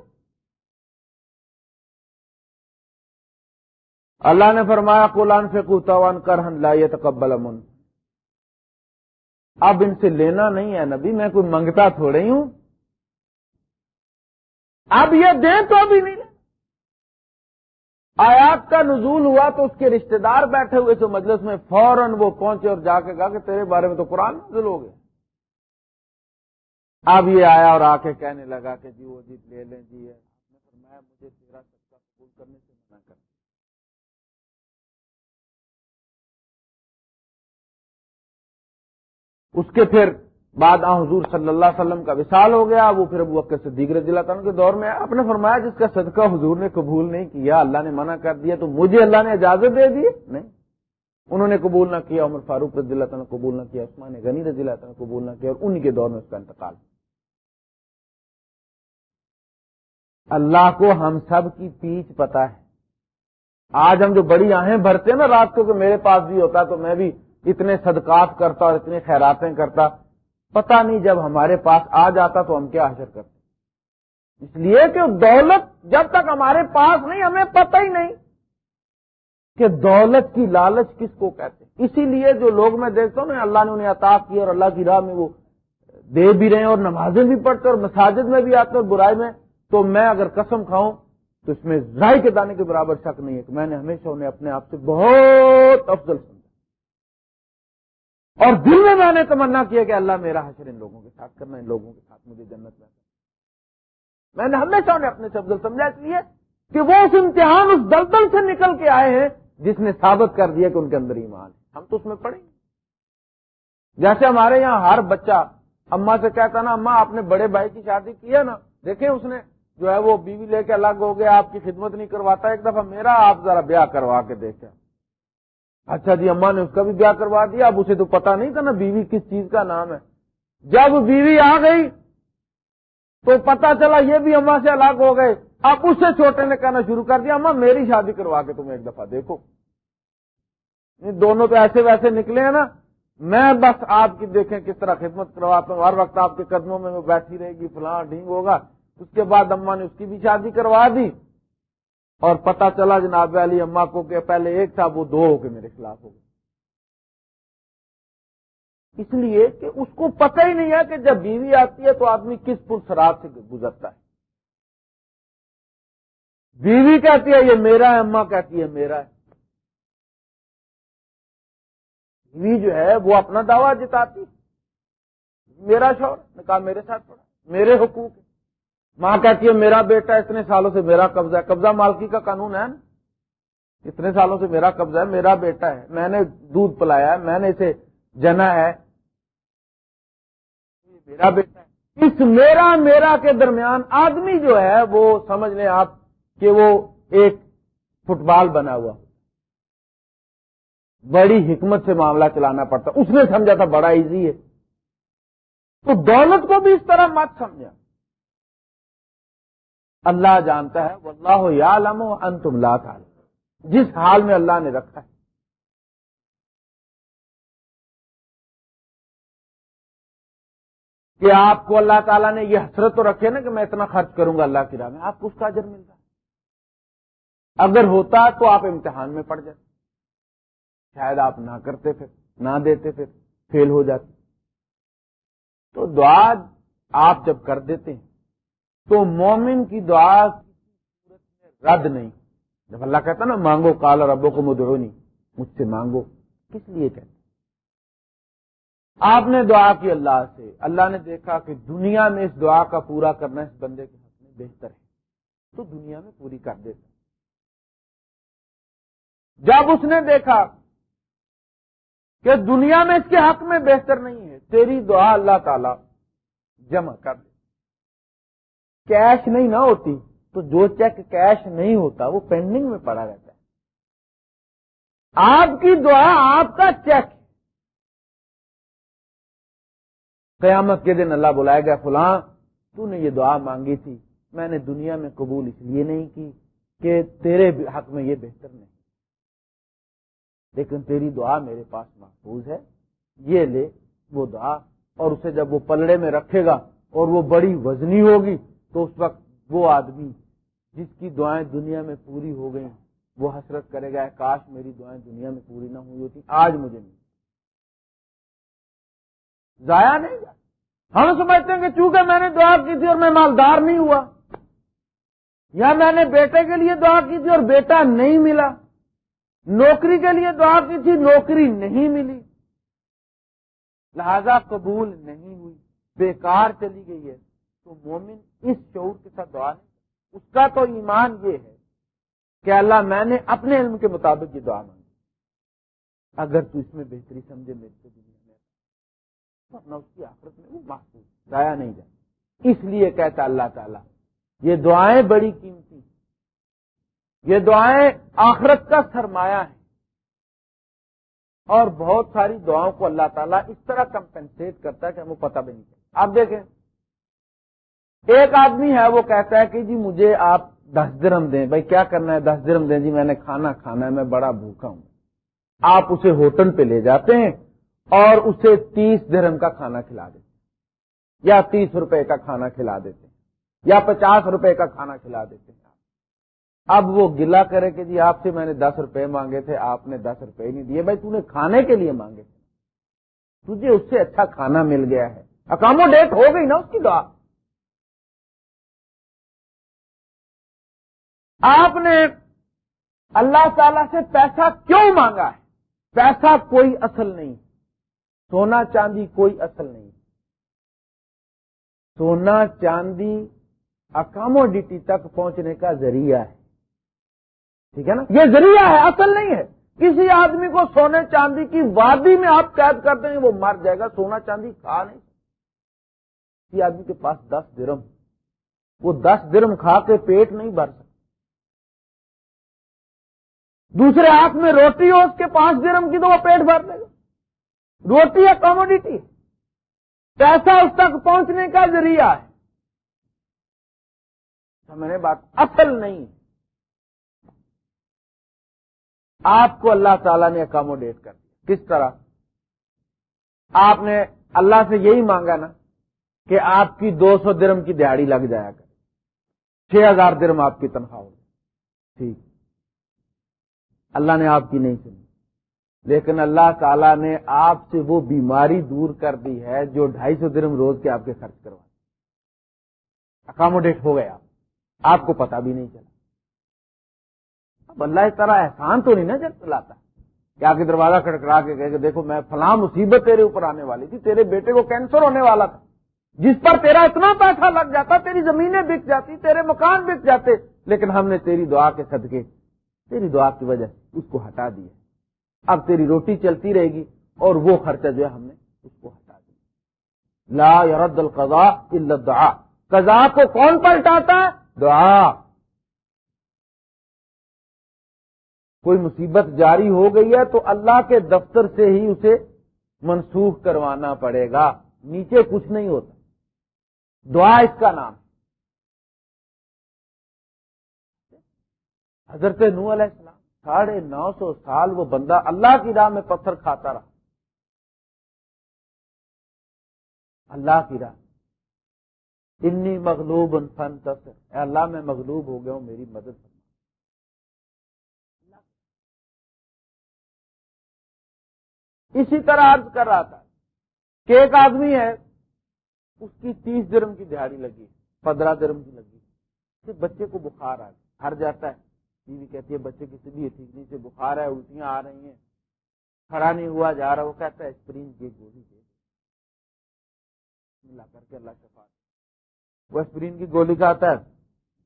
اللہ نے فرمایا قلان سے کوتاوان کر ہن لائیے تقبل امن اب ان سے لینا نہیں ہے نبی، میں کوئی منگتا تھوڑے ہی ہوں۔ اب یہ دیں تو ابھی نہیں آیات کا نزول ہوا تو اس کے رشتہ دار بیٹھے ہوئے تو مجلس میں فوراً وہ پہنچے اور جا کے کہا کہ تیرے بارے میں تو قرآن نزل ہو گئے اب یہ آیا اور آ کے کہنے لگا کہ جی وہ جی لے لیں جی میں مجھے تیرا سب قبول کرنے سے منع کر اس کے پھر بعد آ حضور صلی اللہ علیہ وسلم کا وصال ہو گیا، وہ پھر ابو سے دیگر ضلع کے دور میں آپ نے فرمایا جس کا صدقہ حضور نے قبول نہیں کیا، اللہ نے منع کر دیا، تو مجھے اللہ نے اجازت دے دی؟ نہیں۔ انہوں نے قبول نہ کیا، عمر فاروق رضی اللہ تعالیٰ قبول نہ کیا، عثمان غنی رضی اللہ تعالیٰ قبول نہ کیا، اور انہی کے دور میں اس کا انتقال۔ اللہ کو ہم سب کی پیچ پتا ہے۔ آج ہم جو بڑی آہیں، بھرتے ہیں نا رات کو کہ میرے پاس بھی ہوتا تو میں بھی اتنے صدقات کرتا اور اتنی خیراتیں کرتا پتا نہیں جب ہمارے پاس آ جاتا تو ہم کیا حاصل کرتے۔ اس لیے کہ دولت جب تک ہمارے پاس نہیں، ہمیں پتہ ہی نہیں کہ دولت کی لالچ کس کو کہتے ہیں۔ اسی لیے جو لوگ میں دیکھتا ہوں نا اللہ نے انہیں عطا کی اور اللہ کی راہ میں وہ دے بھی رہے ہیں اور نمازیں بھی پڑھتے اور مساجد میں بھی آتے اور برائی میں، تو میں اگر قسم کھاؤں تو اس میں رائی کے دانے کے برابر شک نہیں ہے۔ کہ میں نے ہمیشہ انہیں اپنے آپ سے بہت افضل سمجھا۔ اور دل میں میں نے تمنا کیا کہ اللہ میرا حشر ان لوگوں کے ساتھ کرنا، ان لوگوں کے ساتھ مجھے جنت میں میں نے ہمیشہ انہیں اپنے سے افضل سمجھا اس لیے کہ وہ اس امتحان، اس دلدل سے نکل کے آئے ہیں جس نے ثابت کر دیا کہ ان کے اندر ایمان ہے۔ ہم تو اس میں پڑھیں گے جیسے ہمارے یہاں ہر بچہ اما سے کہتا نا اما آپ نے بڑے بھائی کی شادی کی ہے نا، دیکھیں اس نے جو ہے وہ بیوی لے کے الگ ہو گیا، آپ کی خدمت نہیں کرواتا، ایک دفعہ میرا آپ ذرا بیاہ کروا کے دیکھیں۔ اچھا جی اما نے اس کا بھی بیاہ کروا دیا، اب اسے تو پتا نہیں تھا نا بیوی کس چیز کا نام ہے۔ جب بیوی آ گئی تو پتا چلا یہ بھی اما سے الگ ہو گئے۔ اب اس سے چھوٹے نے کہنا شروع کر دیا اما میری شادی کروا کے تم ایک دفعہ دیکھو۔ دونوں تو ایسے ویسے نکلے ہیں نا۔ میں بس آپ کی دیکھیں کس طرح خدمت کرواتا ہوں۔ ہر وقت آپ کے قدموں میں وہ بیٹھی رہے گی، فلاں ڈھینگ ہوگا۔ اس کے بعد اما نے اس کی بھی شادی کروا دی۔ اور پتا چلا جناب علی اما کو کہ پہلے ایک تھا، وہ دو ہو کے میرے خلاف ہو گئے۔ اس لیے کہ اس کو پتہ ہی نہیں ہے کہ جب بیوی آتی ہے تو آدمی کس پرسرات سے گزرتا ہے۔ بیوی کہتی ہے، یہ میرا ہے، اما کہتی ہے میرا ہے۔ بیوی جو ہے، وہ اپنا دعویٰ جتاتی۔ میرا شور نے کہا، میرے ساتھ پڑا میرے حقوق ماں کہتی ہے، میرا بیٹا اتنے سالوں سے میرا قبضہ ہے۔ قبضہ مالکی کا قانون ہے نا؟ اتنے سالوں سے میرا قبضہ ہے، میرا بیٹا ہے۔ میں نے دودھ پلایا ہے، میں نے اسے جنا ہے۔ میرا بیٹا ہے۔ اس میرا میرا کے درمیان آدمی جو ہے، وہ سمجھ لیں آپ کہ وہ ایک فٹ بال بنا ہوا۔ بڑی حکمت سے معاملہ چلانا پڑتا۔ اس نے سمجھا تھا، بڑا ایزی ہے۔ تو دولت کو بھی اس طرح مت سمجھا۔ اللہ جانتا ہے وہ اللہ یا لم ان تم لا جس حال میں اللہ نے رکھا ہے۔ کہ آپ کو اللہ تعالیٰ نے یہ حسرت تو رکھے نا کہ میں اتنا خرچ کروں گا اللہ کی راہ میں، آپ کو اس کا اجر ملتا اگر ہوتا تو آپ امتحان میں پڑ جاتے۔ شاید آپ نہ کرتے پھر، نہ دیتے پھر، فیل ہو جاتے۔ تو دعا آپ جب کر دیتے ہیں تو مومن کی دعا رد نہیں۔ جب اللہ کہتا نا، مانگو کال اور ابو کو مدعو نہیں مجھ سے مانگو۔ کس لیے کہتے آپ نے دعا کی اللہ سے۔ اللہ نے دیکھا کہ دنیا میں اس دعا کا پورا کرنا اس بندے کے حق میں بہتر ہے۔ تو دنیا میں پوری کر دیتا جب اس نے دیکھا کہ دنیا میں اس کے حق میں بہتر نہیں ہے، تیری دعا اللہ تعالی جمع کر دے۔ کیش نہیں نہ ہوتی، تو جو چیک کیش نہیں ہوتا، وہ پینڈنگ میں پڑا رہتا ہے۔ آپ کی دعا، آپ کا چیک قیامت کے دن اللہ بلائے گا، فلاں، تو نے یہ دعا مانگی تھی۔ میں نے دنیا میں قبول اس لیے نہیں کی کہ تیرے حق میں یہ بہتر نہیں۔ لیکن تیری دعا میرے پاس محفوظ ہے۔ یہ لے، وہ دعا، اور اسے جب وہ پلڑے میں رکھے گا اور وہ بڑی وزنی ہوگی تو اس وقت وہ آدمی جس کی دعائیں دنیا میں پوری ہو گئی وہ حسرت کرے گا کاش میری دعائیں دنیا میں پوری نہ ہوئی ہوتی، آج مجھے نہیں۔ ضائع نہیں ہم سمجھتے ہیں کہ چونکہ میں نے دعا کی تھی اور میں مالدار نہیں ہوا، یا میں نے بیٹے کے لیے دعا کی تھی اور بیٹا نہیں ملا، نوکری کے لیے دعا کی تھی، نوکری نہیں ملی، لہذا قبول نہیں ہوئی، بیکار چلی گئی ہے۔ تو مومن اس شعور کے ساتھ دعا نہیں اس کا تو ایمان یہ ہے کہ اللہ میں نے اپنے علم کے مطابق یہ دعا مانگی۔ اگر تو اس میں بہتری سمجھے میرے سے دنیا میں اس کی آخرت میں وہ محسوس ضائع نہیں جائے۔ اس لیے کہتا اللہ تعالیٰ، یہ دعائیں بڑی قیمتی یہ دعائیں آخرت کا سرمایہ ہے اور بہت ساری دعاؤں کو اللہ تعالیٰ اس طرح کمپنسیٹ کرتا ہے کہ ہمیں پتہ بھی نہیں چلتا۔ آپ دیکھیں ایک آدمی ہے، وہ کہتا ہے کہ جی مجھے آپ دس درم دیں۔ بھائی، کیا کرنا ہے؟ دس درم دیں۔ جی میں نے کھانا کھانا ہے، میں بڑا بھوکا ہوں۔ آپ اسے ہوٹل پہ لے جاتے ہیں اور اسے تیس درم کا کھانا کھلا دیتے یا تیس روپے کا کھانا کھلا دیتے یا پچاس روپے کا کھانا کھلا دیتے ہیں۔ اب وہ گلا کرے کہ جی آپ سے میں نے دس روپے مانگے تھے، آپ نے دس روپے نہیں دیے۔ بھائی، تو نے کھانے کے لیے مانگے تھے۔ تجھے اس سے اچھا کھانا مل گیا ہے۔ اکاموڈیٹ ہو گئی نا اس کی دعا۔ آپ نے اللہ تعالی سے پیسہ کیوں مانگا ہے؟ پیسہ کوئی اصل نہیں، سونا چاندی کوئی اصل نہیں۔ سونا چاندی اکاموڈیٹی تک پہنچنے کا ذریعہ ہے۔ ٹھیک ہے نا؟ یہ ذریعہ ہے، اصل نہیں ہے۔ کسی آدمی کو سونے چاندی کی وادی میں آپ قید کرتے ہیں، وہ مر جائے گا، سونا چاندی کھا نہیں۔ کسی آدمی کے پاس دس درم، وہ دس درم کھا کے پیٹ نہیں بھر سکتا۔ دوسرے ہاتھ میں روٹی ہو، اس کے پانچ درم کی تو وہ پیٹ بھر لے گا۔ روٹی ہے کاموڈیٹی پیسہ اس تک پہنچنے کا ذریعہ ہے۔ میں نے بات؟ اصل نہیں۔ آپ کو اللہ تعالیٰ نے اکاموڈیٹ کر دیا۔ کس طرح؟ آپ نے اللہ سے یہی مانگا نا کہ آپ کی دو سو درم کی دیہڑی لگ جایا کر چھ ہزار درم آپ کی تنخواہ ہو ٹھیک۔ اللہ نے آپ کی نہیں سنی۔ لیکن اللہ تعالی نے آپ سے وہ بیماری دور کر دی ہے جو ڈھائی سو درم روز کے آپ کے خرچ کروا اکاموڈیٹ ہو گیا۔ آپ کو پتا بھی نہیں چلا۔ اب اللہ اس طرح احسان تو نہیں نا جب چلاتا۔ کیا کہ دروازہ کھڑکڑا کے کہ دیکھو میں فلاں مصیبت تیرے اوپر آنے والی تھی، تیرے بیٹے کو کینسر ہونے والا تھا۔ جس پر تیرا اتنا پیسہ لگ جاتا، تیری زمینیں بک جاتی، تیرے مکان بک جاتے، لیکن ہم نے تیری دعا کے صدقے تیری دعا کی وجہ اس کو ہٹا دیا اب تیری روٹی چلتی رہے گی اور وہ خرچہ جو ہے ہم نے اس کو ہٹا دیا۔ لا یرد القضاء الا الدعاء۔ قضا کو کون پلٹاتا ہے؟ دعا۔ کوئی مصیبت جاری ہو گئی ہے تو اللہ کے دفتر سے ہی اسے منسوخ کروانا پڑے گا۔ نیچے کچھ نہیں ہوتا۔ دعا اس کا نام۔ حضرت نو علیہ السلام، ساڑھے نو سو سال وہ بندہ اللہ کی راہ میں پتھر کھاتا رہا۔ اللہ کی راہ۔ انی مغلوب فن اے اللہ میں مغلوب ہو گیا ہوں، میری مدد اسی طرح عرض کر رہا تھا کہ ایک آدمی ہے، اس کی تیس درم کی دہاڑی لگی، پندرہ درم کی لگی۔ بچے کو بخار آ گیا، ہر جاتا ہے۔ بیوی کہتی ہے، بچے کی طبیعت ٹھیک نہیں سے بخار ہے، الٹیاں آ رہی ہیں، کھڑا نہیں ہوا، جا رہا، وہ کہتا ہے، اسپرین کی گولی دے۔ ملا کر کے اللہ شفا دے۔ وہ اسپرین کی گولی کا ہے،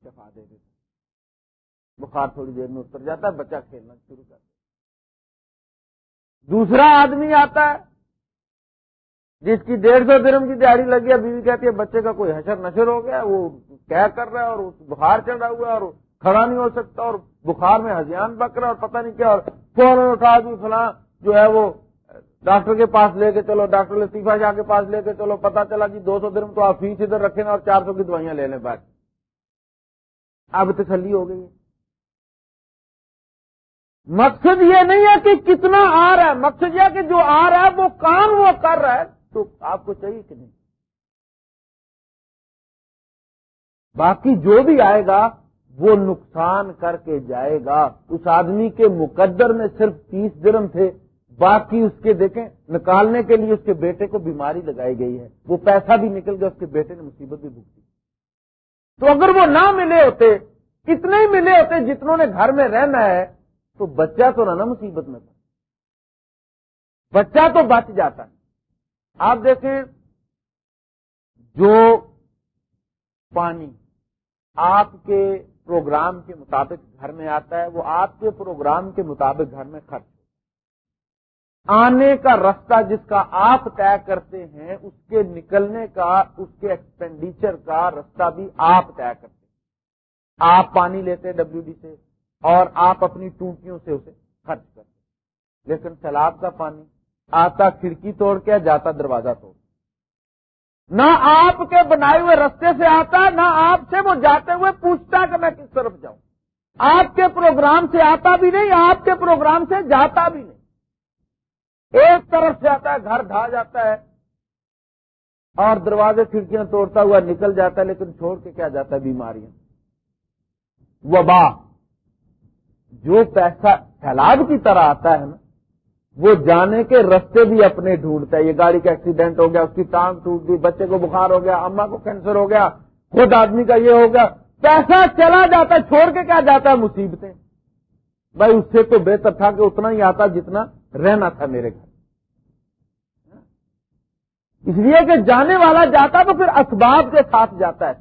شفا دے دیتا بخار تھوڑی دیر میں اتر جاتا ہے، بچہ کھیلنا شروع کر دوسرا آدمی آتا ہے، جس کی ڈیڑھ سو درم کی دیہی لگی ہے، بیوی کہتی ہے، بچے کا کوئی حشر نشر ہو گیا، وہ کیا کر رہا ہے اور بخار چڑھ رہا ہوا اور کھڑا نہیں ہو سکتا اور بخار میں ہزیان بک رہا اور پتہ نہیں کیا اور فوراً اٹھا دی فلاں جو ہے وہ ڈاکٹر کے پاس لے کے چلو، ڈاکٹر لطیفہ شاہ کے پاس لے کے چلو پتا چلا کہ دو سو درم تو آپ فیس ادھر رکھیں اور چار سو کی دوائیاں لے لیں بعد اب تسلی ہو گئی مقصد یہ نہیں ہے کہ کتنا آ رہا ہے، مقصد یہ کہ جو آ رہا ہے، وہ کام وہ کر رہا ہے، تو آپ کو چاہیے کہ نہیں۔ باقی جو بھی آئے گا وہ نقصان کر کے جائے گا۔ اس آدمی کے مقدر میں صرف تیس درم تھے، باقی اس کے دیکھیں، نکالنے کے لیے اس کے بیٹے کو بیماری لگائی گئی ہے۔ وہ پیسہ بھی نکل گیا، اس کے بیٹے نے مصیبت بھی بھگتی تو اگر وہ نہ ملے ہوتے کتنے ہی ملے ہوتے جتنوں نے گھر میں رہنا ہے، تو بچہ تو نہ مصیبت میں تھا بچہ تو بچ جاتا ہے۔ آپ دیکھیں، جو پانی آپ کے پروگرام کے مطابق گھر میں آتا ہے، وہ آپ کے پروگرام کے مطابق گھر میں خرچ آنے کا رستہ جس کا آپ طے کرتے ہیں، اس کے نکلنے کا، اس کے ایکسپینڈیچر کا رستہ بھی آپ طے کرتے ہیں۔ آپ پانی لیتے ڈبلو ڈی سے اور آپ اپنی ٹوٹیوں سے اسے خرچ کرتے لیکن سیلاب کا پانی آتا کھڑکی توڑ کے جاتا دروازہ توڑ نہ آپ کے بنائے ہوئے رستے سے آتا، نہ آپ سے وہ جاتے ہوئے پوچھتا کہ میں کس طرف جاؤں۔ آپ کے پروگرام سے آتا بھی نہیں، آپ کے پروگرام سے جاتا بھی نہیں۔ ایک طرف سے آتا ہے، گھر ڈھا جاتا ہے اور دروازے، کھڑکیاں توڑتا ہوا نکل جاتا ہے، لیکن چھوڑ کے کیا جاتا ہے؟ بیماریاں۔ وبا۔ جو پیسہ سیلاب کی طرح آتا ہے نا وہ جانے کے رستے بھی اپنے ڈھونڈتا ہے۔ یہ گاڑی کا ایکسیڈنٹ ہو گیا، اس کی ٹانگ ٹوٹ گئی، بچے کو بخار ہو گیا اما کو کینسر ہو گیا، خود آدمی کا یہ ہو گیا۔ پیسہ چلا جاتا ہے، چھوڑ کے کیا جاتا ہے؟ مصیبتیں۔ بھائی، اس سے تو بہتر تھا کہ اتنا ہی آتا جتنا رہنا تھا میرے گھر۔ اس لیے کہ جانے والا جاتا تو پھر اسباب کے ساتھ جاتا ہے۔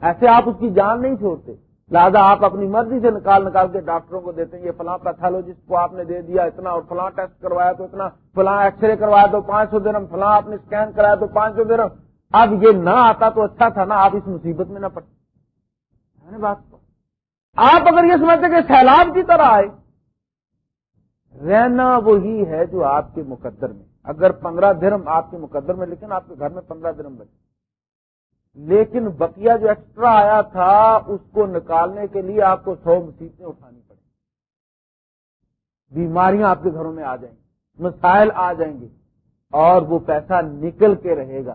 ایسے آپ اس کی جان نہیں چھوڑتے۔ لہٰذا آپ اپنی مرضی سے نکال نکال کے ڈاکٹروں کو دیتے ہیں، یہ فلاں پیتھالوجسٹ کو آپ نے دے دیا، اتنا اور فلاں ٹیسٹ کروایا تو اتنا، فلاں ایکس رے کروایا تو پانچ سو درم، فلاں آپ نے اسکین کرایا تو پانچ سو درم۔ اب یہ نہ آتا تو اچھا تھا نا، آپ اس مصیبت میں نہ پڑتے۔ بات آپ اگر یہ سمجھتے کہ سیلاب کی طرح آئے، رہنا وہی ہے جو آپ کے مقدر میں۔ اگر پندرہ درم آپ کے مقدر میں، لیکن آپ کے گھر میں پندرہ درم بچے۔ لیکن بقیہ جو ایکسٹرا آیا تھا، اس کو نکالنے کے لیے آپ کو سو مصیبتیں اٹھانی پڑی بیماریاں آپ کے گھروں میں آ جائیں گی، مسائل آ جائیں گے، اور وہ پیسہ نکل کے رہے گا۔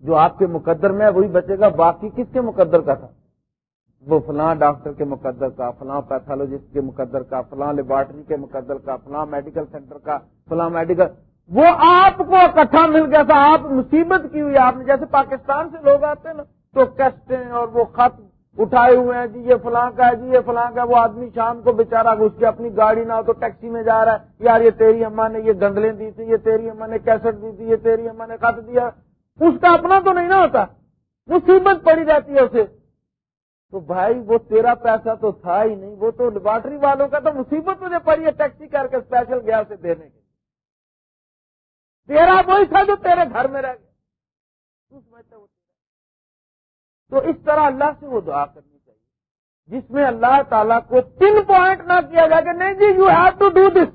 جو آپ کے مقدر میں وہی بچے گا۔ باقی کس کے مقدر کا تھا؟ وہ فلاں ڈاکٹر کے مقدر کا، فلاں پیتھولوجسٹ کے مقدر کا، فلاں لیبارٹری کے مقدر کا، فلاں میڈیکل سینٹر کا، فلاں میڈیکل وہ آپ کو اکٹھا مل گیا تھا، آپ مصیبت کی ہوئی، آپ نے جیسے پاکستان سے لوگ آتے ہیں نا، تو کیسٹیں اور وہ خط اٹھائے ہوئے ہیں جی یہ فلاں کا ہے جی یہ فلاں کا وہ آدمی شام کو بےچارا اس کی اپنی گاڑی نہ ہو تو ٹیکسی میں جا رہا ہے، یار یہ تیری اما نے یہ گندلیں دی تھی، یہ تیری اما نے کیسٹ دی تھی، یہ تیری اما نے خط دیا۔ اس کا اپنا تو نہیں نہ ہوتا، مصیبت پڑی رہتی ہے اسے۔ تو بھائی، وہ تیرا پیسہ تو تھا ہی نہیں، وہ تو لیبارٹری والوں کا تو مصیبت مجھے پڑی ہے، ٹیکسی کر کے اسپیشل گیا اسے دینے کے تیرا وہی تھا جو تیرے گھر میں رہ گیا۔ تو اس طرح اللہ سے وہ دعا کرنی چاہیے، جس میں اللہ تعالیٰ کو پن پوائنٹ نہ کیا جائے کہ نہیں جی you have to do this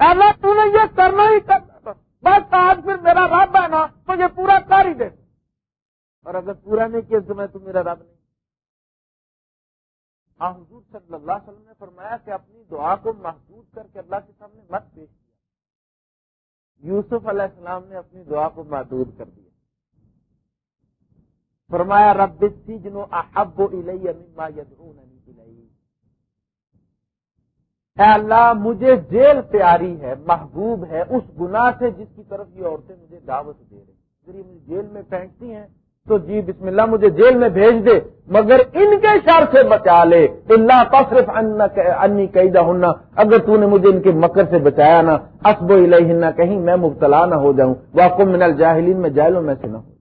اللہ تو نے یہ کرنا ہی کرنا بس آج پھر میرا رب ہے نا تو پورا کر ہی دے۔ اور اگر پورا نہیں کیا تو میں تو میرا رب نہیں۔ حضور صلی اللہ علیہ وسلم نے فرمایا کہ اپنی دعا کو محدود کر کے اللہ کے سامنے مت پیش کیا یوسف علیہ السلام نے اپنی دعا کو محدود کر دیا۔ فرمایا، رب السجن احب الی مما یدعوننی الیہ۔ اے اللہ، مجھے جیل پیاری ہے، محبوب ہے، اس گناہ سے جس کی طرف یہ عورتیں مجھے دعوت دے رہی ہیں۔ مجھے جیل میں پھینکتی ہیں تو جی بسم اللہ مجھے جیل میں بھیج دے، مگر ان کے شر سے بچا لے۔ اللہ تصرف انی قیدہ ہننا اگر تو نے مجھے ان کے مکر سے بچایا نا اسب الیہن، کہیں میں مبتلا نہ ہو جاؤں۔ واقم من الجاہلین، میں جائلوں میں سے نہ ہوں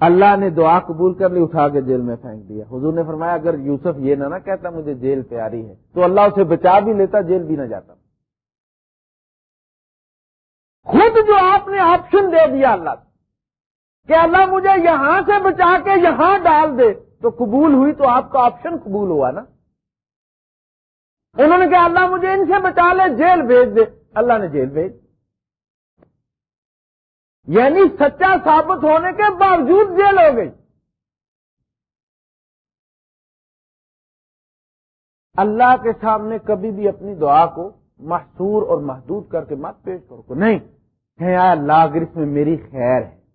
اللہ نے دعا قبول کر لی، اٹھا کے جیل میں پھینک دیا۔ حضور نے فرمایا، اگر یوسف یہ نہ کہتا، مجھے جیل پیاری ہے۔ تو اللہ اسے بچا بھی لیتا، جیل بھی نہ جاتا۔ خود جو آپ نے آپشن دے دیا اللہ کہ اللہ مجھے یہاں سے بچا کے یہاں ڈال دے تو قبول ہوئی تو آپ کا آپشن قبول ہوا نا۔ انہوں نے کہا اللہ مجھے ان سے بچا لے، جیل بھیج دے۔ اللہ نے جیل بھیج یعنی سچا ثابت ہونے کے باوجود جیل ہو گئی۔ اللہ کے سامنے کبھی بھی اپنی دعا کو محصور اور محدود کر کے مت پیش کرو۔ نہیں ہے اللہ اگر اس میں میری خیر ہے۔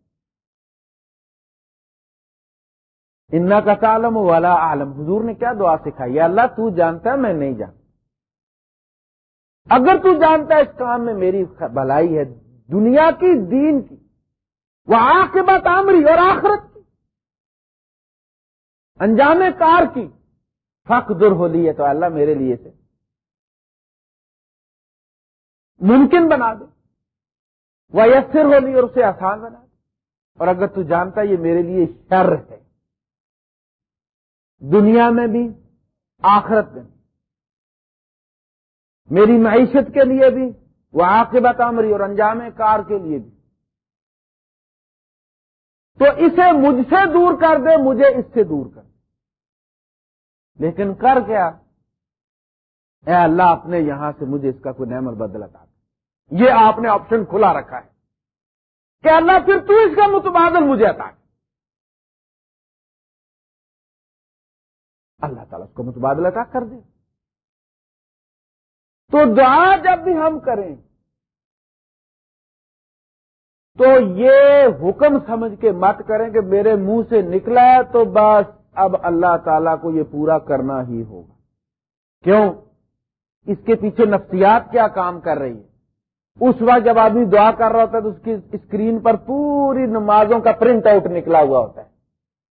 ان کا تعلم والا عالم حضور نے کیا دعا سکھائی؟ ہے اللہ، تو جانتا ہے، میں نہیں جانتا۔ اگر تو جانتا ہے، اس کام میں میری بھلائی ہے، دنیا کی، دین کی وہ آخبت آمری اور آخرت کی، انجام کار کی فق در ہو لی ہے تو اللہ میرے لیے سے ممکن بنا دے۔ وہ یسر ہو لی اور اسے آسان بنا دے۔ اور اگر تو جانتا یہ میرے لیے شر ہے۔ دنیا میں بھی، آخرت میں میری معیشت کے لیے بھی وہ آخبت عمری اور انجام کار کے لیے بھی۔ تو اسے مجھ سے دور کر دے، مجھے اس سے دور کر دے۔ لیکن کر کیا؟ اے اللہ، اپنے یہاں سے مجھے اس کا کوئی نعمت بدل تھا یہ آپ نے آپشن کھلا رکھا ہے۔ کہ اللہ، پھر تو اس کا متبادل مجھے عطا اللہ تعالیٰ اس کو متبادل عطا کر دے۔ تو دعا جب بھی ہم کریں، تو یہ حکم سمجھ کے مت کریں کہ میرے منہ سے نکلا ہے تو بس اب اللہ تعالی کو یہ پورا کرنا ہی ہوگا۔ کیوں؟ اس کے پیچھے نفسیات کیا کام کر رہی ہے؟ اس وقت جب آدمی دعا کر رہا ہوتا ہے تو اس کی اسکرین پر پوری نمازوں کا پرنٹ آؤٹ نکلا ہوا ہوتا ہے۔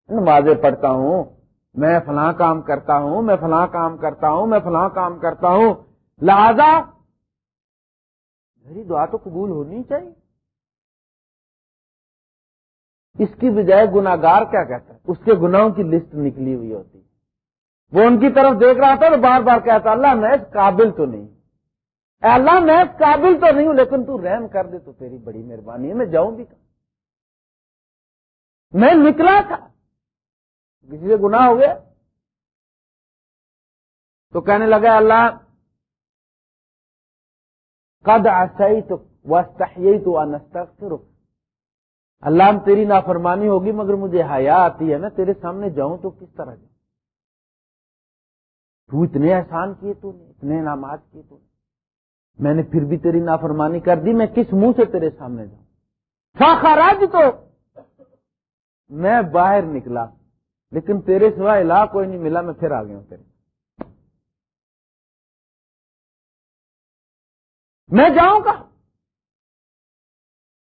نمازیں پڑھتا ہوں میں فلاں کام کرتا ہوں، میں فلاں کام کرتا ہوں، میں فلاں کام کرتا ہوں۔ لہذا میری دعا تو قبول ہونی چاہیے۔ اس کی بجائے گناگار کیا کہتا ہے؟ اس کے گناہوں کی لسٹ نکلی ہوئی ہوتی۔ وہ ان کی طرف دیکھ رہا تھا تو بار بار کہتا اللہ میں اس قابل تو نہیں۔ اے اللہ میں اس قابل تو نہیں ہوں، لیکن تو رحم کر دے، تو تیری بڑی مہربانی ہے، میں جاؤں بھی میں نکلا تھا۔ کسی سے گناہ ہو گیا؟ تو کہنے لگا اللہ، قد آسائی تو اللہ تیری نافرمانی ہوگی مگر مجھے حیا آتی ہے نا تیرے سامنے جاؤں تو کس طرح جاؤں؟ تو اتنے احسان کیے تو نے، اتنے انعامات کیے تو نے۔ میں نے پھر بھی تیری نافرمانی کر دی، میں کس منہ سے تیرے سامنے جاؤں؟ ساخاراج تو میں باہر نکلا۔ لیکن تیرے سوا علا کوئی نہیں ملا، میں پھر آ گیا ہوں تیرے۔ میں جاؤں گا۔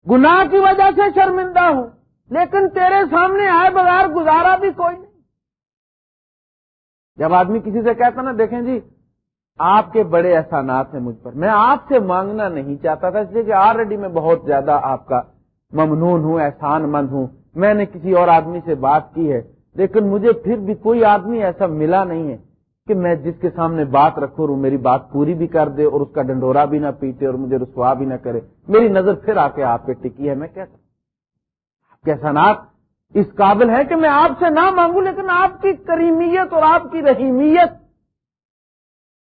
گناہ کی وجہ سے شرمندہ ہوں، لیکن تیرے سامنے آئے بغیر گزارا بھی کوئی نہیں۔ جب آدمی کسی سے کہتا نا، دیکھیں جی آپ کے بڑے احسانات ہیں مجھ پر۔ میں آپ سے مانگنا نہیں چاہتا تھا، اس لیے کہ آلریڈی میں بہت زیادہ آپ کا ممنون ہوں، احسان مند ہوں۔ میں نے کسی اور آدمی سے بات کی ہے لیکن مجھے پھر بھی کوئی آدمی ایسا ملا نہیں ہے کہ میں جس کے سامنے بات رکھوں اور میری بات پوری بھی کر دے اور اس کا ڈنڈورا بھی نہ پیٹے اور مجھے رسوا بھی نہ کرے۔ میری نظر پھر آ کے آپ پہ ٹکی ہے۔ میں کیا کروں؟ آپ اس قابل ہے کہ میں آپ سے نہ مانگوں، لیکن آپ کی کریمیت اور آپ کی رحیمیت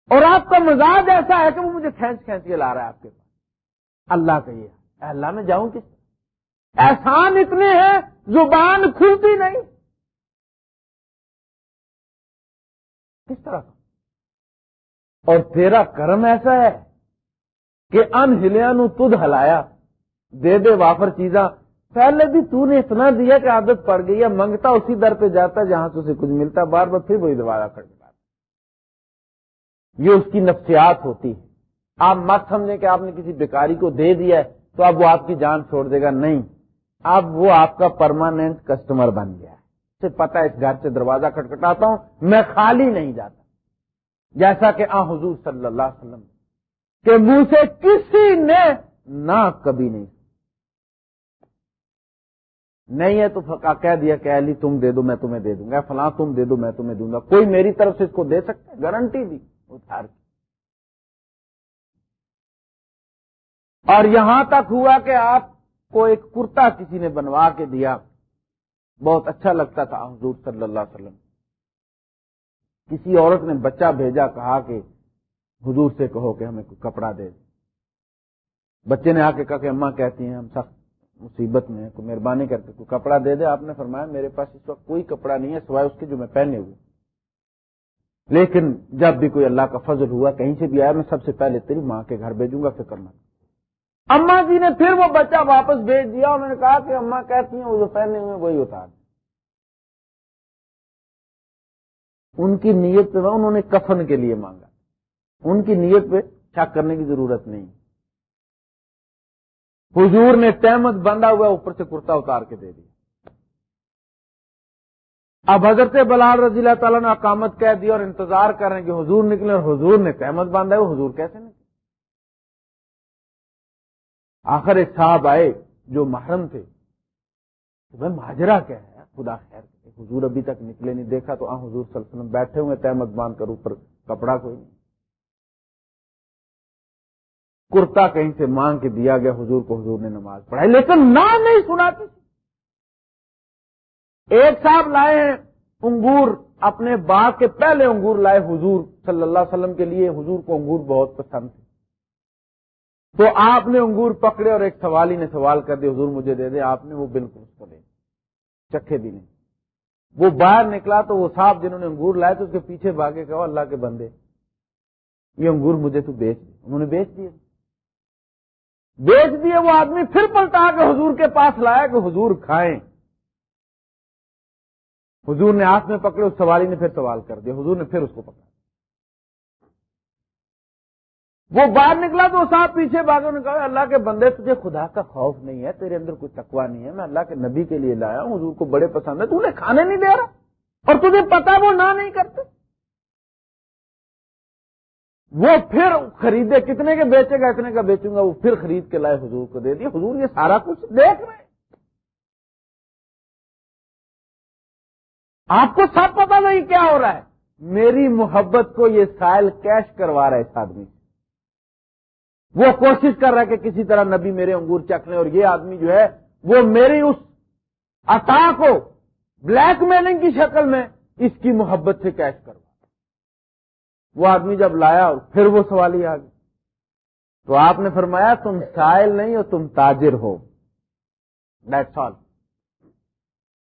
اور آپ کا مزاج ایسا ہے کہ وہ مجھے کھینچ کھینچ کے لا رہا ہے آپ کے پاس۔ اللہ کہیے اللہ، میں جاؤں کس احسان اتنے ہیں، زبان کھلتی نہیں۔ کس طرح اور تیرا کرم ایسا ہے کہ ان ہلیا نو تد ہلایا، دے دے وافر چیزاں، پہلے بھی تو نے اتنا دیا کہ عادت پڑ گئی ہے، منگتا اسی در پہ جاتا ہے جہاں سے اسے کچھ ملتا، بار بار پھر وہی دوبارہ کر یہ اس کی نفسیات ہوتی ہے آپ مت سمجھیں کہ آپ نے کسی بیکاری کو دے دیا ہے تو اب وہ آپ کی جان چھوڑ دے گا، نہیں۔ اب وہ آپ کا پرماننٹ کسٹمر بن گیا۔ ہے سے پتا اس گھر سے دروازہ کھٹکھٹاتا ہوں، میں خالی نہیں جاتا۔ جیسا کہ آ حضور صلی اللہ علیہ وسلم کہ منہ سے کسی نے نہ کبھی نہیں نہیں ہے تو کہہ دیا کہ علی، تم دے دو، میں تمہیں دے دوں گا۔ فلاں تم دے دو، میں تمہیں دوں گا۔ کوئی میری طرف سے اس کو دے سکتا ہے؟ گارنٹی دی اتار کی۔ اور یہاں تک ہوا کہ آپ کو ایک کرتا کسی نے بنوا کے دیا۔ بہت اچھا لگتا تھا حضور صلی اللہ علیہ وسلم۔ کسی عورت نے بچہ بھیجا، کہا کہ حضور سے کہو کہ ہمیں کوئی کپڑا دے۔ بچے نے آ کے کہا کہ اماں کہتی ہیں، ہم سخت مصیبت میں کوئی مہربانی کرتے کوئی کپڑا دے دے۔ آپ نے فرمایا، میرے پاس اس وقت کوئی کپڑا نہیں ہے سوائے اس کے جو میں پہنے ہوئے۔ لیکن جب بھی کوئی اللہ کا فضل ہوا، کہیں سے بھی آیا، میں سب سے پہلے تیری ماں کے گھر بھیجوں گا، فکر نہ اما جی نے پھر وہ بچہ واپس بھیج دیا، انہوں نے کہا کہ اما کہتی ہیں وہ جو پہنے ہوئے وہی اتار ان کی نیت پہ انہوں نے کفن کے لیے مانگا۔ ان کی نیت پہ شک کرنے کی ضرورت نہیں۔ حضور نے تحمد بندھا ہوا اوپر سے کرتا اتار کے دے دیا۔ اب حضرت بلال رضی اللہ تعالیٰ نے اقامت کہہ دی اور انتظار کر رہے ہیں کہ حضور نکلے اور حضور نے تحمد باندھا ہے، وہ حضور کیسے نکلے؟ آخر ایک صاحب آئے جو محرم تھے۔ میں ماجرا کیا ہے؟ خدا خیر حضور ابھی تک نکلے نہیں، دیکھا تو آ، حضور صلی اللہ علیہ وسلم بیٹھے ہوئے تحمد باندھ کر اوپر کپڑا کوئی نہیں۔ کرتا کہیں سے مانگ کے دیا گیا حضور کو، حضور نے نماز پڑھائی، لیکن نام نہیں سناتی۔ ایک صاحب لائے ہیں انگور، اپنے باغ کے پہلے انگور لائے حضور صلی اللہ علیہ وسلم کے لیے۔ حضور کو انگور بہت پسند تھے۔ تو آپ نے انگور پکڑے اور ایک سوالی نے سوال کر دیا، حضور مجھے دے دے، آپ نے وہ بالکل اس کو دے چکھے بھی نہیں وہ باہر نکلا تو وہ صاحب جنہوں نے انگور لائے تو اس کے پیچھے بھاگے کہو اللہ کے بندے، یہ انگور مجھے تو بیچ دی انہوں نے بیچ دیے بیچ دیے، وہ آدمی پھر پلٹا کے حضور کے پاس لایا کہ حضور کھائیں۔ حضور نے ہاتھ میں پکڑے، اس سواری نے پھر سوال کر دیا، حضور نے پھر اس کو پکڑا۔ وہ باہر نکلا تو صاحب پیچھے باغوں نے کہا اللہ کے بندے، تجھے خدا کا خوف نہیں ہے، تیرے اندر کوئی تکوا نہیں ہے، میں اللہ کے نبی کے لیے لایا ہوں، حضور کو بڑے پسند ہے تو انہیں کھانے نہیں دے رہا۔ اور تجھے پتا وہ نہ نہیں کرتے۔ وہ پھر خریدے، کتنے کے بیچے گا، اتنے کا بیچوں گا، وہ پھر خرید کے لائے، حضور کو دے دیا۔ حضور یہ سارا کچھ دیکھ رہے آپ کو سب پتا نہیں کیا ہو رہا ہے۔ میری محبت کو یہ سائل کیش کروا رہا ہے اس آدمی۔ سے وہ کوشش کر رہا ہے کہ کسی طرح نبی میرے انگور چک لیں اور یہ آدمی جو ہے وہ میری اس عطا کو بلیک میلنگ کی شکل میں اس کی محبت سے کیش کروا وہ آدمی جب لایا اور پھر وہ سوال ہی آ گیا۔ تو آپ نے فرمایا، تم سائل نہیں ہو، تم تاجر ہو۔ دیٹس آل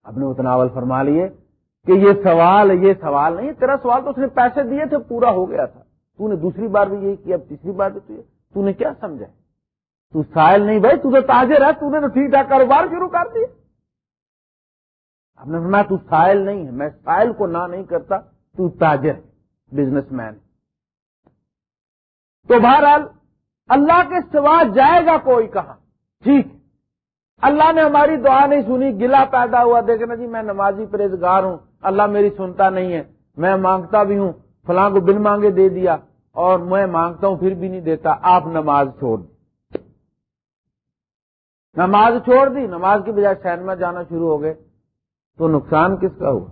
اپنے اتناول فرما لیے کہ یہ سوال یہ سوال نہیں، تیرا سوال تو اس نے پیسے دیے تھے، پورا ہو گیا تھا۔ تو نے دوسری بار بھی یہی کیا اب تیسری بار بھی تو یہ۔ نے کیا سمجھا؟ تو سائل نہیں بھائی، تو تاجر ہے، تو نے تو ٹھیک ٹھاک کاروبار شروع کر دیا۔ اب نے میں تو سائل نہیں ہے۔ میں سائل کو نہ نہیں کرتا، تو تاجر بزنس مین تو بہرحال، اللہ کے سوا جائے گا کوئی کہاں؟ ٹھیک۔ اللہ نے ہماری دعا نہیں سنی گلا پیدا ہوا۔ دیکھنا جی میں نمازی پرہزگار ہوں، اللہ میری سنتا نہیں ہے۔ میں مانگتا بھی ہوں، فلاں کو بن مانگے دے دیا۔ اور میں مانگتا ہوں پھر بھی نہیں دیتا، آپ نماز چھوڑ دی نماز چھوڑ دی، نماز کی بجائے سینما جانا شروع ہو گئے۔ تو نقصان کس کا ہوا؟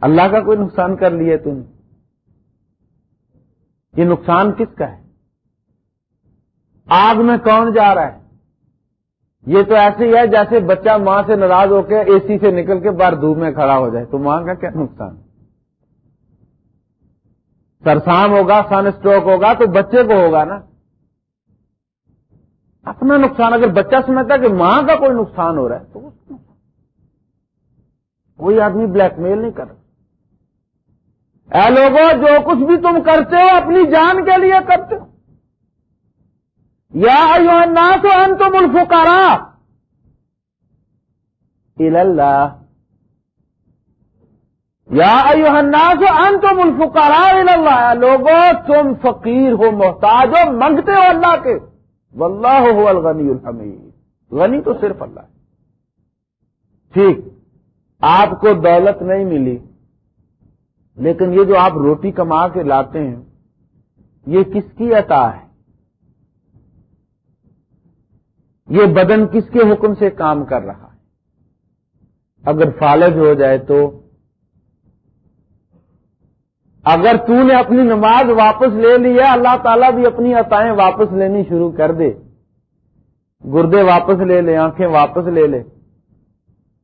اللہ کا کوئی نقصان کر لیا تم؟ یہ نقصان کس کا ہے؟ آگ میں کون جا رہا ہے؟ یہ تو ایسے ہی ہے جیسے بچہ ماں سے ناراض ہو کے اے سی سے نکل کے باہر دھوپ میں کھڑا ہو جائے۔ تو ماں کا کیا نقصان؟ سرسام ہوگا سن اسٹروک ہوگا، تو بچے کو ہوگا نا۔ اپنا نقصان، اگر بچہ سمجھتا کہ ماں کا کوئی نقصان ہو رہا ہے، تو کوئی آدمی بلیک میل نہیں کر رہا۔ اے لوگوں، جو کچھ بھی تم کرتے ہو، اپنی جان کے لیے کرتے ہو۔ یا الناس انتم الفقراء۔ اللہ۔ یا الناس انتم الفقراء اللہ لوگوں تم فقیر ہو، محتاج ہو منگتے ہو اللہ کے۔ واللہ هو الغنی الحمید۔ غنی تو صرف اللہ ہے۔ ٹھیک۔ آپ کو دولت نہیں ملی، لیکن یہ جو آپ روٹی کما کے لاتے ہیں، یہ کس کی عطا ہے؟ یہ بدن کس کے حکم سے کام کر رہا ہے؟ اگر فالج ہو جائے تو اگر تو نے اپنی نماز واپس لے لی ہے، اللہ تعالیٰ بھی اپنی عطائیں واپس لینی شروع کر دے۔ گردے واپس لے لے، آنکھیں واپس لے لے۔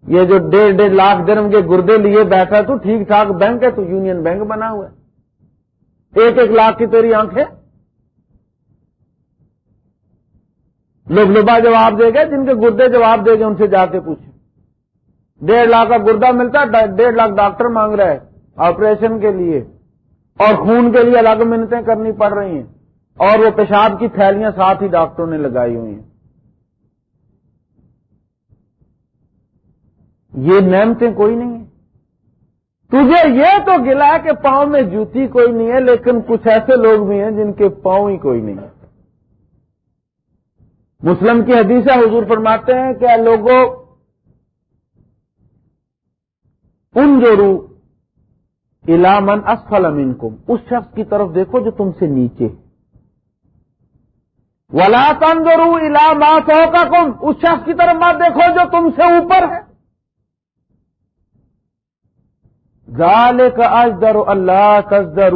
یہ جو ڈیڑھ ڈیڑھ لاکھ درم کے گردے لیے بیٹھا تو ٹھیک ٹھاک بینک ہے، تو یونین بینک بنا ہوا ہے۔ ایک ایک لاکھ کی تیری آنکھیں۔ لوگ لبا جواب دے گئے، جن کے گردے جواب دے گے ان سے جا کے پوچھیں۔ ڈیڑھ لاکھ کا گردہ ملتا ہے، ڈیڑھ لاکھ ڈاکٹر مانگ رہا ہے آپریشن کے لیے۔ اور خون کے لیے الگ منتیں کرنی پڑ رہی ہیں اور وہ پیشاب کی تھیلیاں ساتھ ہی ڈاکٹروں نے لگائی ہوئی ہیں۔ یہ نعمتیں کوئی نہیں ہیں۔ تجھے یہ تو گلا ہے کہ پاؤں میں جوتی کوئی نہیں ہے، لیکن کچھ ایسے لوگ بھی ہیں جن کے پاؤں ہی کوئی نہیں۔ ہے مسلم کی حدیث حضور فرماتے ہیں کہ لوگوں ان جو رو علامن اسفل امین اس شخص کی طرف دیکھو جو تم سے نیچے۔ ولا تنظرو علام کا کم اس شخص کی طرف مت دیکھو جو تم سے اوپر۔ ہے ذالک اجدر اللہ تزدر